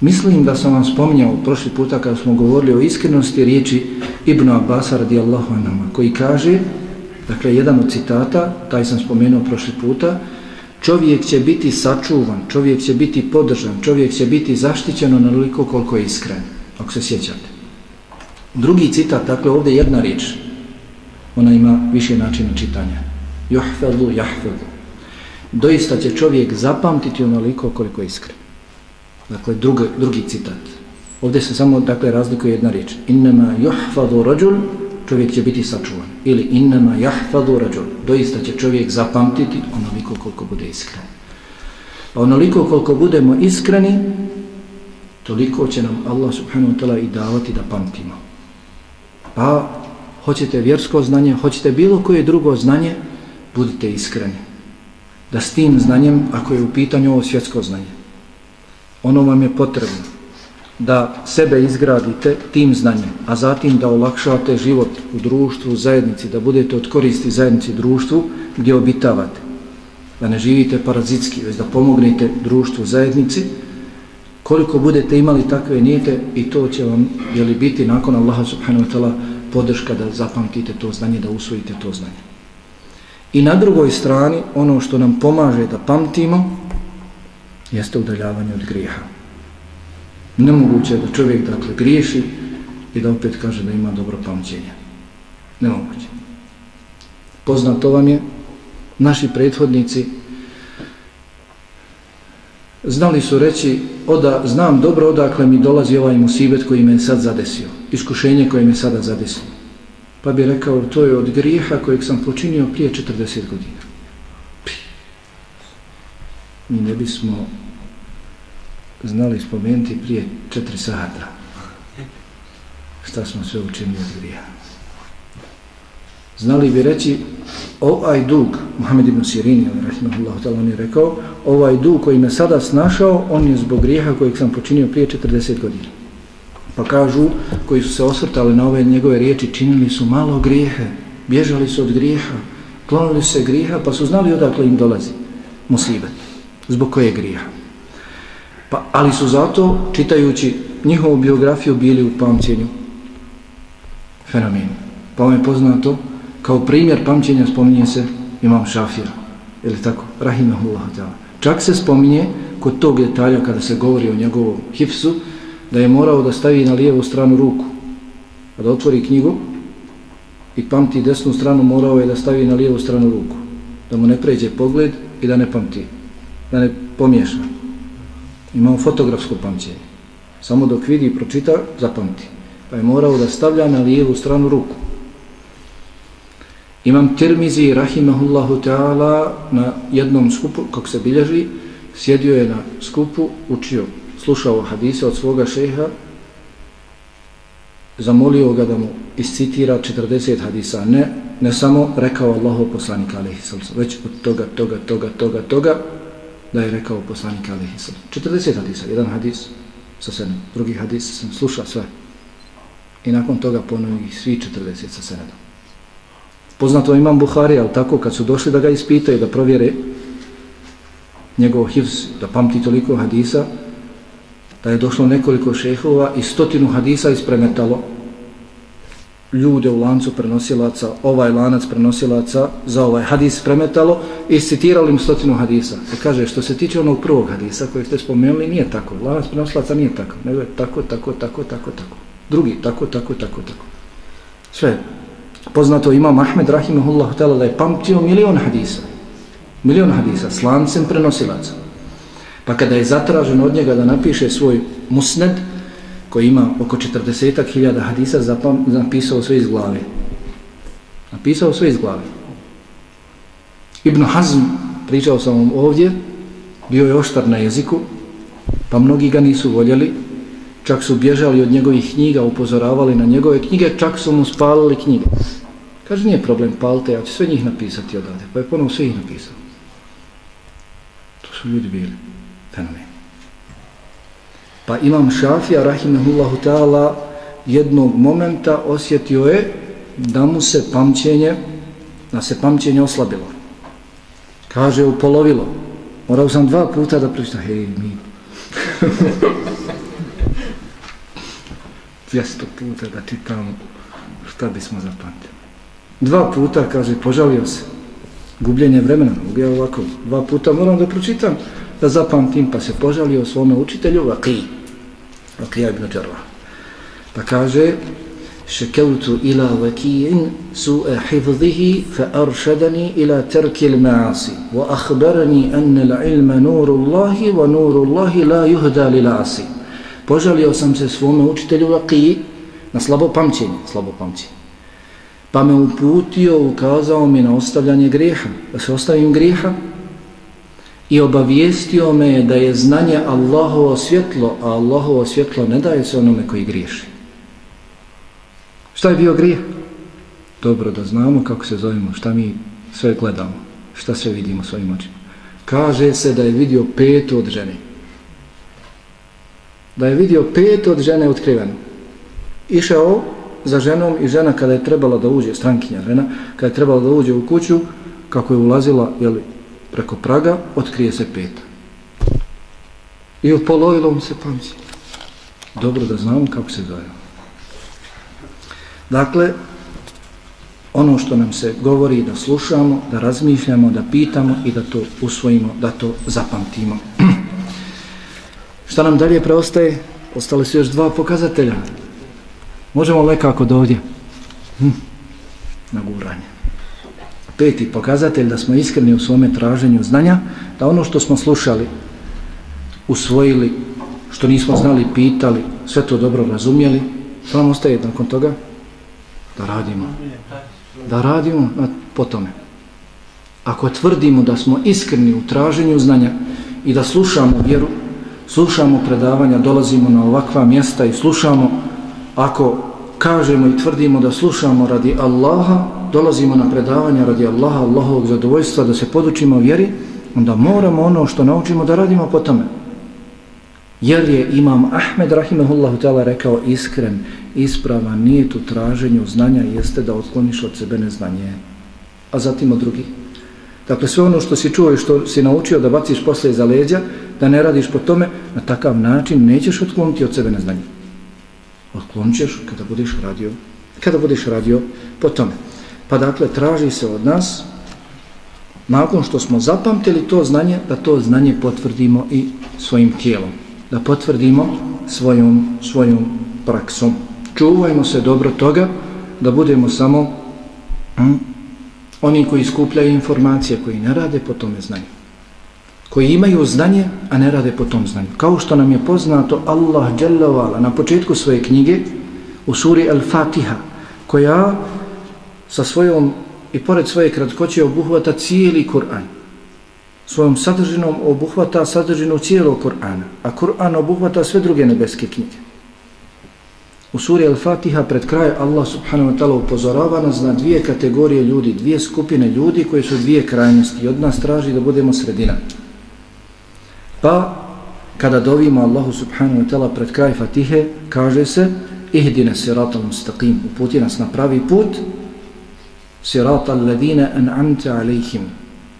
Speaker 1: Mislim da sam vam spominjao prošli puta kada smo govorili o iskrenosti riječi Ibn Abbas radijallahu anama koji kaže, dakle jedan od citata, taj sam spomenuo prošli puta, čovjek će biti sačuvan, čovjek će biti podržan, čovjek će biti zaštićen onoliko koliko je iskren, ako se sjećate. Drugi citat, dakle ovdje jedna riječ, ona ima više načina čitanja. Juhfelu, jahfelu. Doista će čovjek zapamtiti onoliko koliko je iskren. Dakle, drugi, drugi citat. Ovdje se samo, dakle, razlikuje jedna riječ. Innama juhfadu rađul, čovjek će biti sačuvan. Ili innama jahfadu rađul, doista će čovjek zapamtiti onoliko koliko bude iskren. A onoliko koliko budemo iskreni, toliko će nam Allah subhanahu wa ta'ala i davati da pamtimo. Pa, hoćete vjersko znanje, hoćete bilo koje drugo znanje, budite iskreni. Da s tim znanjem, ako je u pitanju ovo svjetsko znanje, ono vam je potrebno da sebe izgradite tim znanjem, a zatim da olakšate život u društvu, u zajednici, da budete od koristi zajednici društvu gdje obitavate. Da ne živite parazitski, već da pomognete društvu, zajednici, koliko budete imali takve nijete i to će vam jeli, biti nakon Allaha subhanahu wa ta'ala podrška da zapamtite to znanje, da usvojite to znanje. I na drugoj strani, ono što nam pomaže da pamtimo, jeste udaljavanje od grijeha. Nemoguće je da čovjek dakle griješi i da opet kaže da ima dobro pamćenje. Nemoguće. Poznato vam je, naši prethodnici znali su reći, oda, znam dobro odakle mi dolazi ovaj musibet koji me sad zadesio, iskušenje koje me sada zadesio. Pa bi rekao, to je od grijeha kojeg sam počinio prije 40 godina. Mi ne bismo znali spomenuti prije četiri sata šta smo sve učinili od grija. Znali bi reći ovaj dug, Muhammed ibn Sirini, ta'ala, on je rekao, ovaj dug koji me sada snašao, on je zbog grijeha kojeg sam počinio prije 40 godina. Pa kažu, koji su se osvrtali na ove njegove riječi, činili su malo grijehe, bježali su od grijeha, klonili se grijeha, pa su znali odakle im dolazi musibet, zbog koje grijeha. Pa, ali su zato, čitajući njihovu biografiju, bili u pamćenju fenomenu. Pa vam je poznato, kao primjer pamćenja spominje se imam šafira. Ili tako? Rahimahullah. Čak se spominje kod tog detalja kada se govori o njegovom hifsu, da je morao da stavi na lijevu stranu ruku. A da otvori knjigu i pamti desnu stranu, morao je da stavi na lijevu stranu ruku. Da mu ne pređe pogled i da ne pamti. Da ne pomiješa imao fotografsko pamćenje. Samo dok vidi i pročita, zapamti. Pa je morao da stavlja na lijevu stranu ruku. Imam Tirmizi, rahimahullahu ta'ala, na jednom skupu, kako se bilježi, sjedio je na skupu, učio, slušao hadise od svoga šeha, zamolio ga da mu iscitira 40 hadisa. Ne, ne samo rekao Allahu poslanik, već od toga, toga, toga, toga, toga, da je rekao poslanik alihi sallam. 40 hadisa, jedan hadis sa sedem, drugi hadis sam slušao sve. I nakon toga ponovi svi 40 sa sedem. Poznato imam Buhari, ali tako kad su došli da ga ispitaju, da provjere njegov hivs, da pamti toliko hadisa, da je došlo nekoliko šehova i stotinu hadisa ispremetalo ljude u lancu prenosilaca, ovaj lanac prenosilaca za ovaj hadis premetalo i citirali im stotinu hadisa. I kaže, što se tiče onog prvog hadisa kojeg ste spomenuli, nije tako. Lanac prenosilaca nije tako. Nego je tako, tako, tako, tako, tako. Drugi, tako, tako, tako, tako. Sve. Poznato ima Ahmed Rahimahullah htjela da je pamtio milion hadisa. Milion hadisa s lancem prenosilaca. Pa kada je zatražen od njega da napiše svoj musned, koji ima oko 40.000 hadisa, zapam, napisao sve iz glave. Napisao sve iz glave. Ibn Hazm, pričao sam vam ovdje, bio je oštar na jeziku, pa mnogi ga nisu voljeli, čak su bježali od njegovih knjiga, upozoravali na njegove knjige, čak su mu spalili knjige. Kaže, nije problem, palte, ja ću sve njih napisati odavde. Pa je ponovno sve ih napisao. To su ljudi bili. Fenomen. Pa imam Šafija, rahimehullahu ta'ala, jednog momenta osjetio je da mu se pamćenje, da se pamćenje oslabilo. Kaže, upolovilo. Morao sam dva puta da pričam, hej, mi. (laughs) 200 puta da čitam šta bismo zapamtili. Dva puta, kaže, požalio se. Gubljenje vremena, mogu ja ovako, dva puta moram da pročitam, da zapamtim, pa se požalio svome učitelju, Vaqi, Rakija ibn Đarva. Pa kaže, šekevtu ila vakijin su'e hifzihi, fa aršadani ila terkil ma'asi, wa ahbarani anna l'ilma nuru Allahi, wa nuru Allahi la juhda li asi. Požalio sam se svome učitelju Vaqi na slabo pamćenje, slabo pamćenje pa me uputio, ukazao mi na ostavljanje grijeha, da se ostavim grijeha i obavijestio me da je znanje Allahovo svjetlo, a Allahovo svjetlo ne daje se onome koji griješi. Šta je bio grijeh? Dobro da znamo kako se zovemo, šta mi sve gledamo, šta sve vidimo svojim očima. Kaže se da je vidio pet od žene. Da je vidio pet od žene otkriveno. Išao za ženom i žena kada je trebala da uđe, strankinja žena, kada je trebala da uđe u kuću, kako je ulazila jeli, preko praga, otkrije se peta. I upolovilo mu se pamći. Dobro da znamo kako se zove. Dakle, ono što nam se govori da slušamo, da razmišljamo, da pitamo i da to usvojimo, da to zapamtimo. (clears throat) Šta nam dalje preostaje? Ostale su još dva pokazatelja. Možemo lekako do ovdje? Hm. Na guranje. Peti pokazatelj da smo iskreni u svome traženju znanja, da ono što smo slušali, usvojili, što nismo znali, pitali, sve to dobro razumjeli, što nam ostaje nakon toga? Da radimo. Da radimo na, po tome. Ako tvrdimo da smo iskreni u traženju znanja i da slušamo vjeru, slušamo predavanja, dolazimo na ovakva mjesta i slušamo ako kažemo i tvrdimo da slušamo radi Allaha, dolazimo na predavanja radi Allaha, Allahovog zadovoljstva, da se podučimo vjeri, onda moramo ono što naučimo da radimo po tome. Jer je imam Ahmed Rahimahullahu ta'ala rekao iskren, isprava nije tu traženju znanja, jeste da otkloniš od sebe neznanje. A zatim od drugih. Dakle, sve ono što si čuo i što si naučio da baciš posle za leđa, da ne radiš po tome, na takav način nećeš otkloniti od sebe neznanje otklončeš kada budeš radio kada budeš radio po tome pa dakle traži se od nas nakon što smo zapamtili to znanje da to znanje potvrdimo i svojim tijelom. Da potvrdimo svojom, svojom praksom. Čuvajmo se dobro toga da budemo samo hm, oni koji skupljaju informacije koji ne rade po tome znanju. Koji imaju znanje, a ne rade po tom znanju. Kao što nam je poznato Allah dželjavala na početku svoje knjige u suri Al-Fatiha, koja sa svojom i pored svoje kratkoće obuhvata cijeli Kur'an. Svojom sadržinom obuhvata sadržinu cijelog Kur'ana, a Kur'an obuhvata sve druge nebeske knjige. U suri Al-Fatiha pred kraj Allah subhanahu wa ta'ala upozorava nas na dvije kategorije ljudi, dvije skupine ljudi koje su dvije krajnosti i od nas traži da budemo sredina. Pa, kada dovimo Allahu subhanahu wa ta'ala pred kraj Fatihe, kaže se ihdina siratal mustaqim, uputi nas na pravi put, sirata alladine an'amta alayhim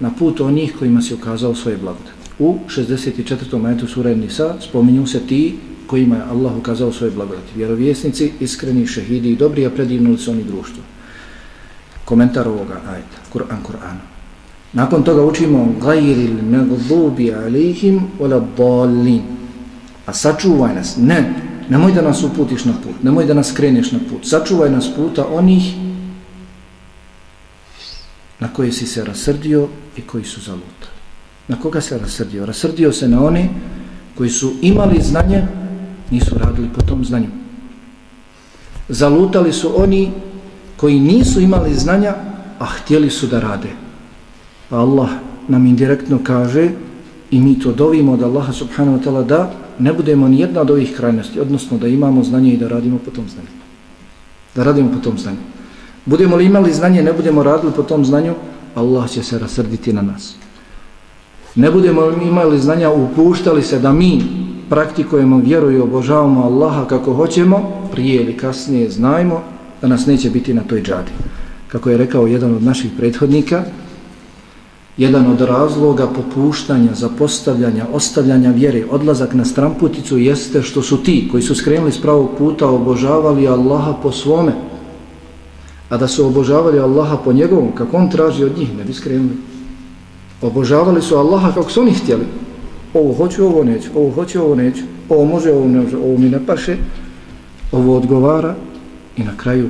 Speaker 1: na put onih kojima si ukazao svoje blagodati. U 64. majetu sura Nisa spominju se ti kojima je Allah ukazao svoje blagodati. Vjerovjesnici, iskreni, šehidi i dobri, a predivnuli su oni društvo. Komentar ovoga ajta, Kur'an, Kur'ana. Nakon toga učimo gajril megdubi alihim ola dalin. A sačuvaj nas. Ne, nemoj da nas uputiš na put. Nemoj da nas kreneš na put. Sačuvaj nas puta onih na koje si se rasrdio i koji su zalutali. Na koga se rasrdio? Rasrdio se na one koji su imali znanje, nisu radili po tom znanju. Zalutali su oni koji nisu imali znanja, a htjeli su da rade. Allah nam indirektno kaže i mi to dovimo od Allaha subhanahu wa ta'ala da ne budemo ni jedna od ovih krajnosti, odnosno da imamo znanje i da radimo po tom znanju. Da radimo po tom znanju. Budemo li imali znanje, ne budemo radili po tom znanju, Allah će se rasrditi na nas. Ne budemo imali znanja, upuštali se da mi praktikujemo vjeru i obožavamo Allaha kako hoćemo, prije ili kasnije znajmo da nas neće biti na toj džadi. Kako je rekao jedan od naših prethodnika, jedan od razloga popuštanja, zapostavljanja, ostavljanja vjere, odlazak na stramputicu jeste što su ti koji su skrenuli s pravog puta obožavali Allaha po svome, a da su obožavali Allaha po njegovom, kako on traži od njih, ne bi skrenuli. Obožavali su Allaha kako su oni htjeli. Ovo hoću, ovo neću, ovo hoću, ovo neću, ovo može, ovo ne može, ovo mi ne paše, ovo odgovara i na kraju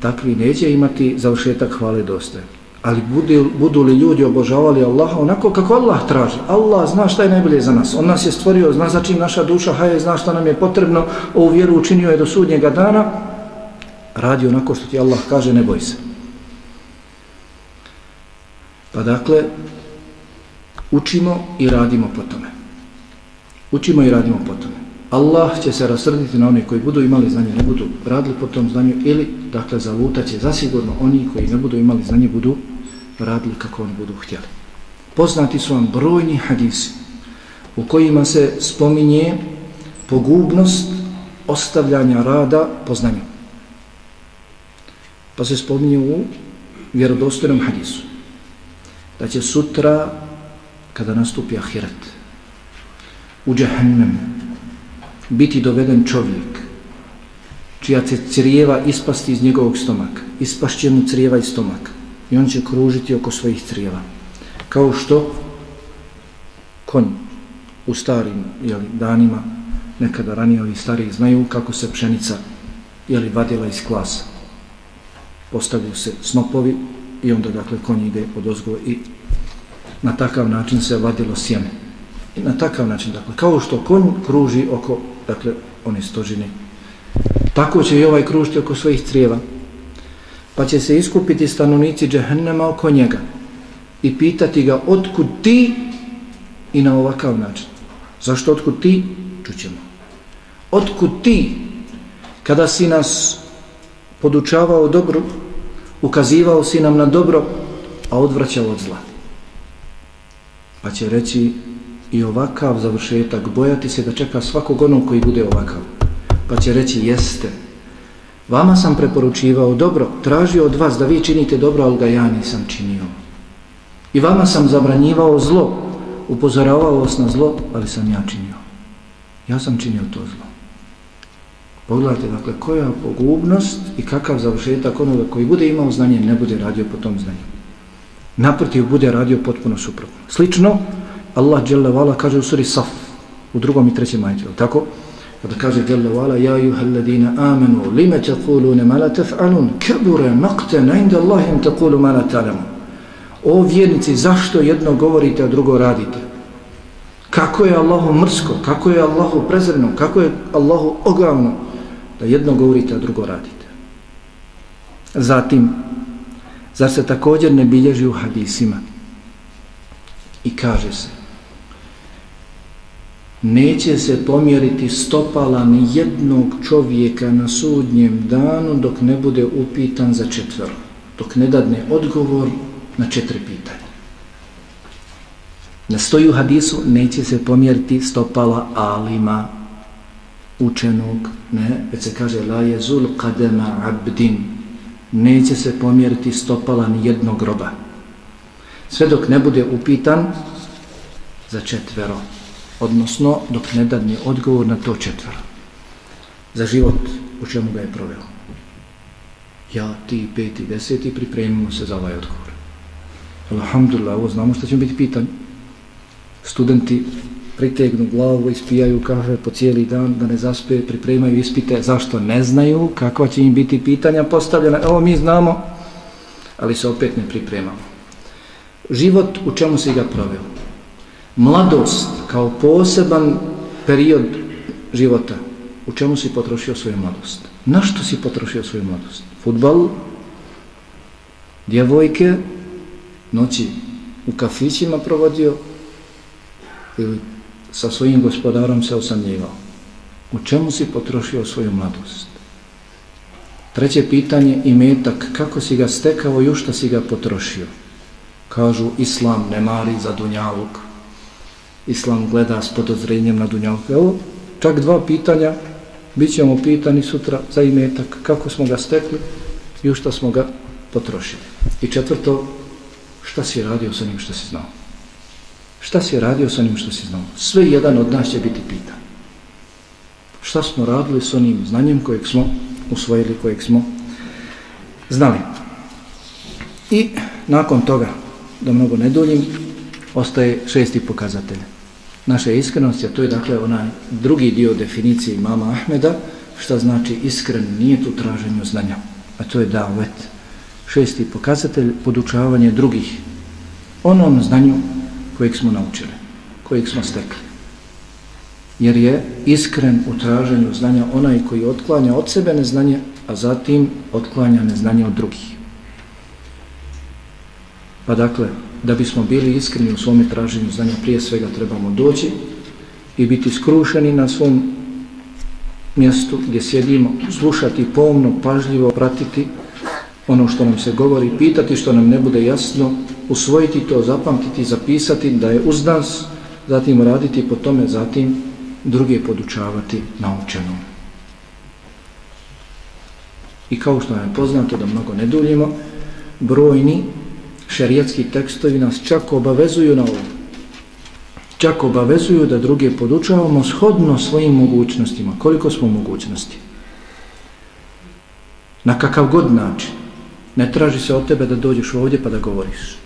Speaker 1: takvi neće imati završetak hvale dosta. Ali budu, budu li ljudi obožavali Allaha onako kako Allah traži. Allah zna šta je najbolje za nas. On nas je stvorio, zna za čim naša duša haje, zna šta nam je potrebno, ovu vjeru učinio je do sudnjega dana, radi onako što ti Allah kaže, ne boj se. Pa dakle, učimo i radimo po tome. Učimo i radimo po tome. Allah će se rasrditi na one koji budu imali znanje, ne budu radili po tom znanju ili, dakle, zalutat će zasigurno oni koji ne budu imali znanje, budu radili kako oni budu htjeli. Poznati su vam brojni hadisi u kojima se spominje pogubnost ostavljanja rada po znanju. Pa se spominje u vjerodostojnom hadisu da će sutra kada nastupi ahiret u džahannam biti doveden čovjek čija će crijeva ispasti iz njegovog stomaka ispašće mu crijeva iz stomaka i on će kružiti oko svojih crijeva. Kao što konj u starim jeli, danima nekada ranije ovi stariji znaju kako se pšenica jeli, vadila iz klasa postavljaju se snopovi i onda dakle konj ide od ozgo i na takav način se vadilo sjeme. I na takav način, dakle, kao što konj kruži oko, dakle, one stožine, tako će i ovaj kružiti oko svojih crijeva. Pa će se iskupiti stanovnici džehennema oko njega i pitati ga, otkud ti i na ovakav način. Zašto otkud ti? Čućemo. Otkud ti kada si nas podučavao dobro, ukazivao si nam na dobro, a odvraćao od zla pa će reći i ovakav završetak, bojati se da čeka svakog onog koji bude ovakav. Pa će reći, jeste, vama sam preporučivao dobro, tražio od vas da vi činite dobro, ali ga ja nisam činio. I vama sam zabranjivao zlo, upozoravao vas na zlo, ali sam ja činio. Ja sam činio to zlo. Pogledajte, dakle, koja pogubnost i kakav završetak onoga koji bude imao znanje, ne bude radio po tom znanju naprotiv bude radio potpuno suprotno. Slično, Allah dželle vala kaže u suri Saf, u drugom i trećem ajetu, tako? Kada kaže dželle vala, ja juhal amanu amenu, lime ma la taf'alun, kabura maqtan inda Allahim taqulu ma la ta'lamun." O vjernici, zašto jedno govorite, a drugo radite? Kako je Allahu mrsko, kako je Allahu prezreno, kako je Allahu ogavno da jedno govorite, a drugo radite. Zatim, Zar se također ne bilježi u hadisima? I kaže se, neće se pomjeriti stopala ni jednog čovjeka na sudnjem danu dok ne bude upitan za četvero, dok ne dadne odgovor na četiri pitanja. Na stoju hadisu neće se pomjeriti stopala alima učenog, ne, već se kaže la je zul kadema abdin, neće se pomjeriti stopala ni jednog groba. Sve dok ne bude upitan za četvero, odnosno dok ne dadne odgovor na to četvero. Za život u čemu ga je proveo. Ja, ti, peti, deseti, pripremimo se za ovaj odgovor. Alhamdulillah, ovo znamo što ćemo biti pitan. Studenti pritegnu glavu, ispijaju kafe po cijeli dan, da ne zaspe, pripremaju ispite, zašto ne znaju, kakva će im biti pitanja postavljena, evo mi znamo, ali se opet ne pripremamo. Život u čemu se ga proveo? mladost kao poseban period života, u čemu si potrošio svoju mladost? Na što si potrošio svoju mladost? Futbal, djevojke, noći u kafićima provodio ili sa svojim gospodarom se osamljivao. U čemu si potrošio svoju mladost? Treće pitanje, imetak, kako si ga stekao i u što si ga potrošio? Kažu, islam ne mari za dunjaluk. Islam gleda s podozrenjem na dunjaluk. Evo, čak dva pitanja, bit ćemo pitani sutra za imetak, kako smo ga stekli i u što smo ga potrošili. I četvrto, šta si radio sa njim što si znao? Šta si radio s onim što si znao? Sve jedan od nas će biti pitan. Šta smo radili s onim znanjem kojeg smo usvojili, kojeg smo znali? I nakon toga, da mnogo ne duljim, ostaje šesti pokazatelj. Naša iskrenost, a to je dakle onaj drugi dio definicije imama Ahmeda, šta znači iskren nije tu traženju znanja, a to je davet. Šesti pokazatelj, podučavanje drugih onom znanju kojeg smo naučili, kojeg smo stekli. Jer je iskren u traženju znanja onaj koji otklanja od sebe neznanje, a zatim otklanja neznanje od drugih. Pa dakle, da bismo bili iskreni u svome traženju znanja, prije svega trebamo doći i biti skrušeni na svom mjestu gdje sjedimo, slušati pomno, pažljivo, pratiti ono što nam se govori, pitati što nam ne bude jasno, usvojiti to, zapamtiti, zapisati da je uz nas, zatim raditi po tome, zatim druge podučavati naučenom. I kao što nam je poznato da mnogo ne duljimo, brojni šerijatski tekstovi nas čak obavezuju na ovo. Čak obavezuju da druge podučavamo shodno svojim mogućnostima. Koliko smo mogućnosti? Na kakav god način. Ne traži se od tebe da dođeš ovdje pa da govoriš.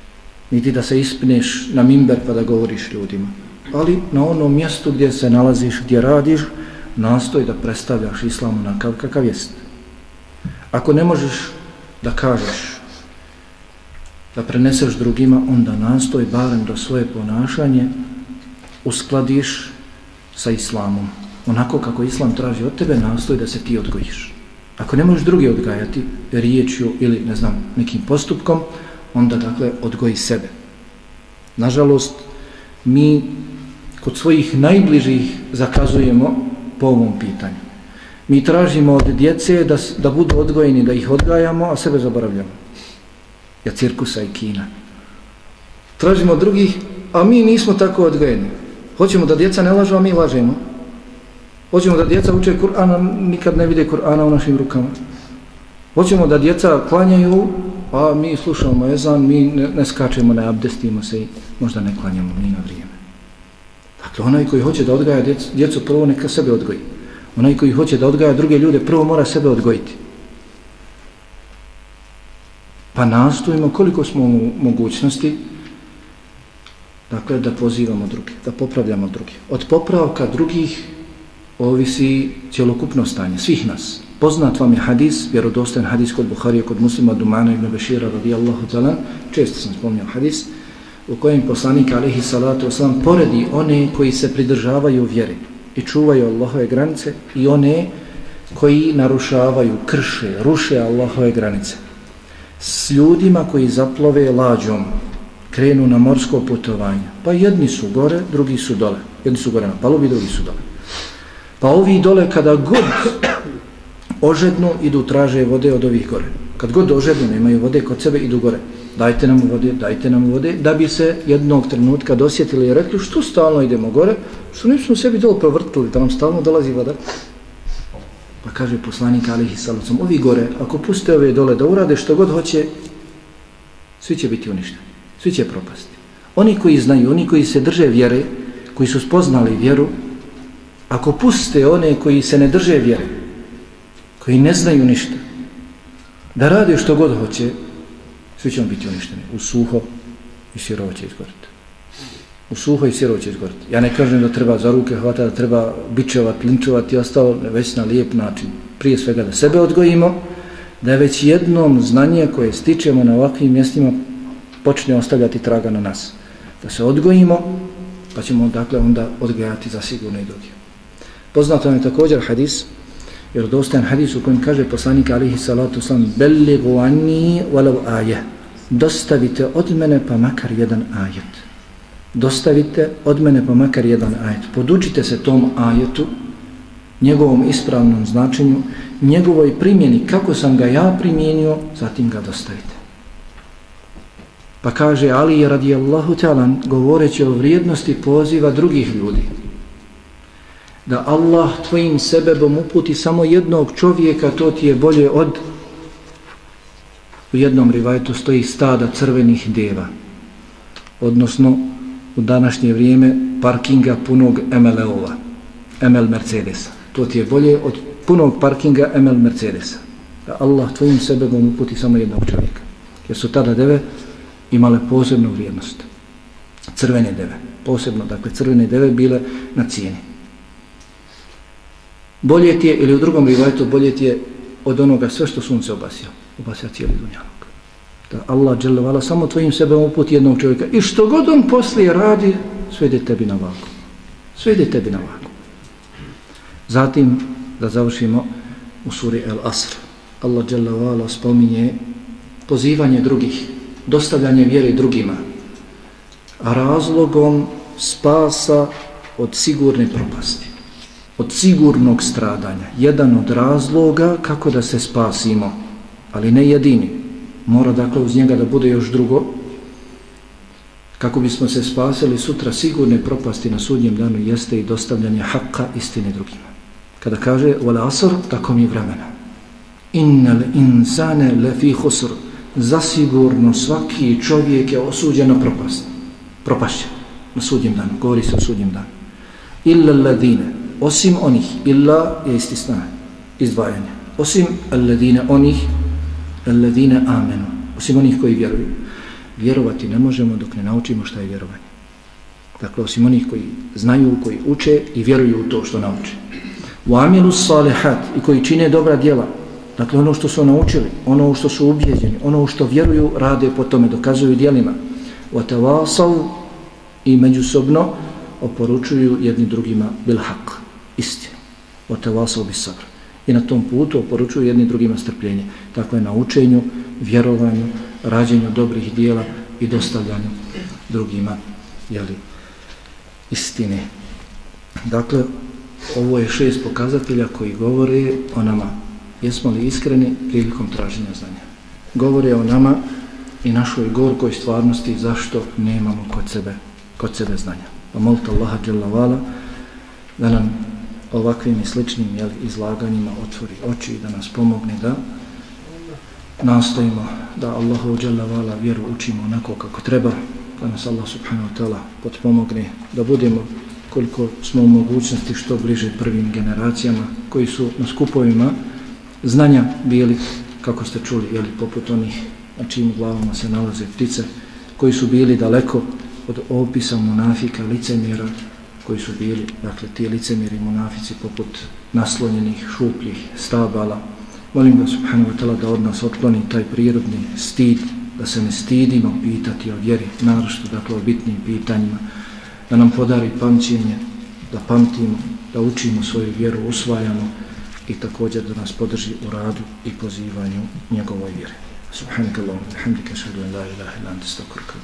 Speaker 1: Niti da se ispneš na mimber pa da govoriš ljudima. Ali na onom mjestu gdje se nalaziš, gdje radiš, nastoj da predstavljaš islam na kakav jest. Ako ne možeš da kažeš da preneseš drugima, onda nastoj barem da svoje ponašanje uskladiš sa islamom. Onako kako islam traži od tebe, nastoj da se ti odgojiš. Ako ne možeš drugi odgajati riječju ili, ne znam, nekim postupkom, onda, dakle, odgoji sebe. Nažalost, mi kod svojih najbližih zakazujemo po ovom pitanju. Mi tražimo od djece da, da budu odgojeni, da ih odgajamo, a sebe zaboravljamo ja cirkusa i kina. Tražimo drugih, a mi nismo tako odgojeni. Hoćemo da djeca ne lažu, a mi lažemo. Hoćemo da djeca uče Kur'ana, nikad ne vide Kur'ana u našim rukama. Hoćemo da djeca klanjaju, a mi slušamo ezan, mi ne, ne skačemo, ne abdestimo se i možda ne klanjamo ni na vrijeme. Dakle, onaj koji hoće da odgaja djecu, djecu prvo neka sebe odgoji. Onaj koji hoće da odgaja druge ljude, prvo mora sebe odgojiti. Pa nastojimo koliko smo u mogućnosti dakle, da pozivamo druge, da popravljamo druge. Od popravka drugih ovisi cjelokupno stanje, svih nas. Poznat vam je hadis, vjerodostajan hadis kod Buharije, kod muslima Dumana ibn Bešira radijallahu talan, često sam spomnio hadis, u kojem poslanik alihi salatu wasalam poredi one koji se pridržavaju vjere i čuvaju Allahove granice i one koji narušavaju, krše, ruše Allahove granice s ljudima koji zaplove lađom, krenu na morsko putovanje. Pa jedni su gore, drugi su dole. Jedni su gore na palubi, drugi su dole. Pa ovi dole kada god ožedno idu traže vode od ovih gore. Kad god ožedno nemaju vode kod sebe idu gore. Dajte nam vode, dajte nam vode, da bi se jednog trenutka dosjetili i rekli što stalno idemo gore, što nismo sebi dole provrtili, da nam stalno dolazi voda. Pa kaže poslanik alihi salacom, ovi gore, ako puste ove dole da urade što god hoće, svi će biti uništeni, svi će propasti. Oni koji znaju, oni koji se drže vjere, koji su spoznali vjeru, ako puste one koji se ne drže vjere, koji ne znaju ništa, da rade što god hoće, svi će biti uništeni. U suho i sirovo će izgoriti u suho i sirovo će izgoriti. Ja ne kažem da treba za ruke hvata, da treba bičevati, linčevati i ostalo, već na lijep način. Prije svega da sebe odgojimo, da je već jednom znanje koje stičemo na ovakvim mjestima počne ostavljati traga na nas. Da se odgojimo, pa ćemo dakle onda odgajati za sigurno i drugi. Poznato nam je također hadis, jer dostajan hadis u kojem kaže poslanik alihi salatu sam belligu anni walau aje dostavite od mene pa makar jedan ajet. Dostavite od mene pa makar jedan ajet. Podučite se tom ajetu njegovom ispravnom značenju njegovoj primjeni kako sam ga ja primijenio zatim ga dostavite. Pa kaže Ali radijallahu talan, govoreći o vrijednosti poziva drugih ljudi da Allah tvojim sebebom uputi samo jednog čovjeka, to ti je bolje od u jednom rivajtu stoji stada crvenih deva. Odnosno u današnje vrijeme parkinga punog ML-ova ML Mercedesa. To ti je bolje od punog parkinga ML Mercedesa. Da Allah tvojim sebebom uputi samo jednog čovjeka. Jer su tada deve imale posebnu vrijednost. Crvene deve. Posebno, dakle crvene deve bile na cijeni bolje ti je, ili u drugom rivajetu, bolje ti je od onoga sve što sunce obasio. Obasio cijeli dunjalog. Da Allah dželevala samo tvojim sebem uputi jednog čovjeka. I što god on poslije radi, sve ide tebi na vagu. Sve ide tebi na vagu. Zatim, da završimo u suri El Asr. Allah dželevala spominje pozivanje drugih, dostavljanje vjere drugima, razlogom spasa od sigurne propasti od sigurnog stradanja. Jedan od razloga kako da se spasimo, ali ne jedini. Mora dakle uz njega da bude još drugo. Kako bismo se spasili sutra sigurne propasti na sudnjem danu jeste i dostavljanje haka istine drugima. Kada kaže wala asr, tako mi vremena. Innal insane lefi husr. Zasigurno svaki čovjek je osuđen na propast. Propašće na sudnjem danu. Govori se o sudnjem danu. Illa ladine osim onih illa je istisna izdvajanje. Osim alladine onih alladine amenu osim onih koji vjeruju. Vjerovati ne možemo dok ne naučimo šta je vjerovanje. Dakle osim onih koji znaju koji uče i vjeruju u to što nauče. U amilu salihat i koji čine dobra djela. Dakle ono što su naučili ono što su ubjeđeni ono što vjeruju rade po tome dokazuju djelima. U i međusobno oporučuju jedni drugima bil haq istinu. O te vasal bi sabr. I na tom putu oporučuju jedni drugima strpljenje. Dakle, na učenju, vjerovanju, rađenju dobrih dijela i dostavljanju drugima jeli, istine. Dakle, ovo je šest pokazatelja koji govore o nama. Jesmo li iskreni prilikom traženja znanja? Govore o nama i našoj gorkoj stvarnosti zašto nemamo kod sebe, kod sebe znanja. Pa molite Allaha da nam ovakvim i sličnim jel, izlaganjima otvori oči da nas pomogne da nastojimo da Allahu dželavala vjeru učimo onako kako treba da nas Allah subhanahu wa ta'ala potpomogne da budemo koliko smo u mogućnosti što bliže prvim generacijama koji su na skupovima znanja bili kako ste čuli jeli, poput onih na čim glavama se nalaze ptice koji su bili daleko od opisa munafika, licemjera koji su bili, dakle, ti licemiri munafici poput naslonjenih, šupljih stabala. Molim ga, subhanahu wa ta'la, da od nas otkloni taj prirodni stid, da se ne stidimo pitati o vjeri, narošto, dakle, o bitnim pitanjima, da nam podari pamćenje, da pamtimo, da učimo svoju vjeru, usvajamo i također da nas podrži u radu i pozivanju njegovoj vjeri. Subhanakallahu, alhamdulillah, la ilaha illa anta astaghfiruka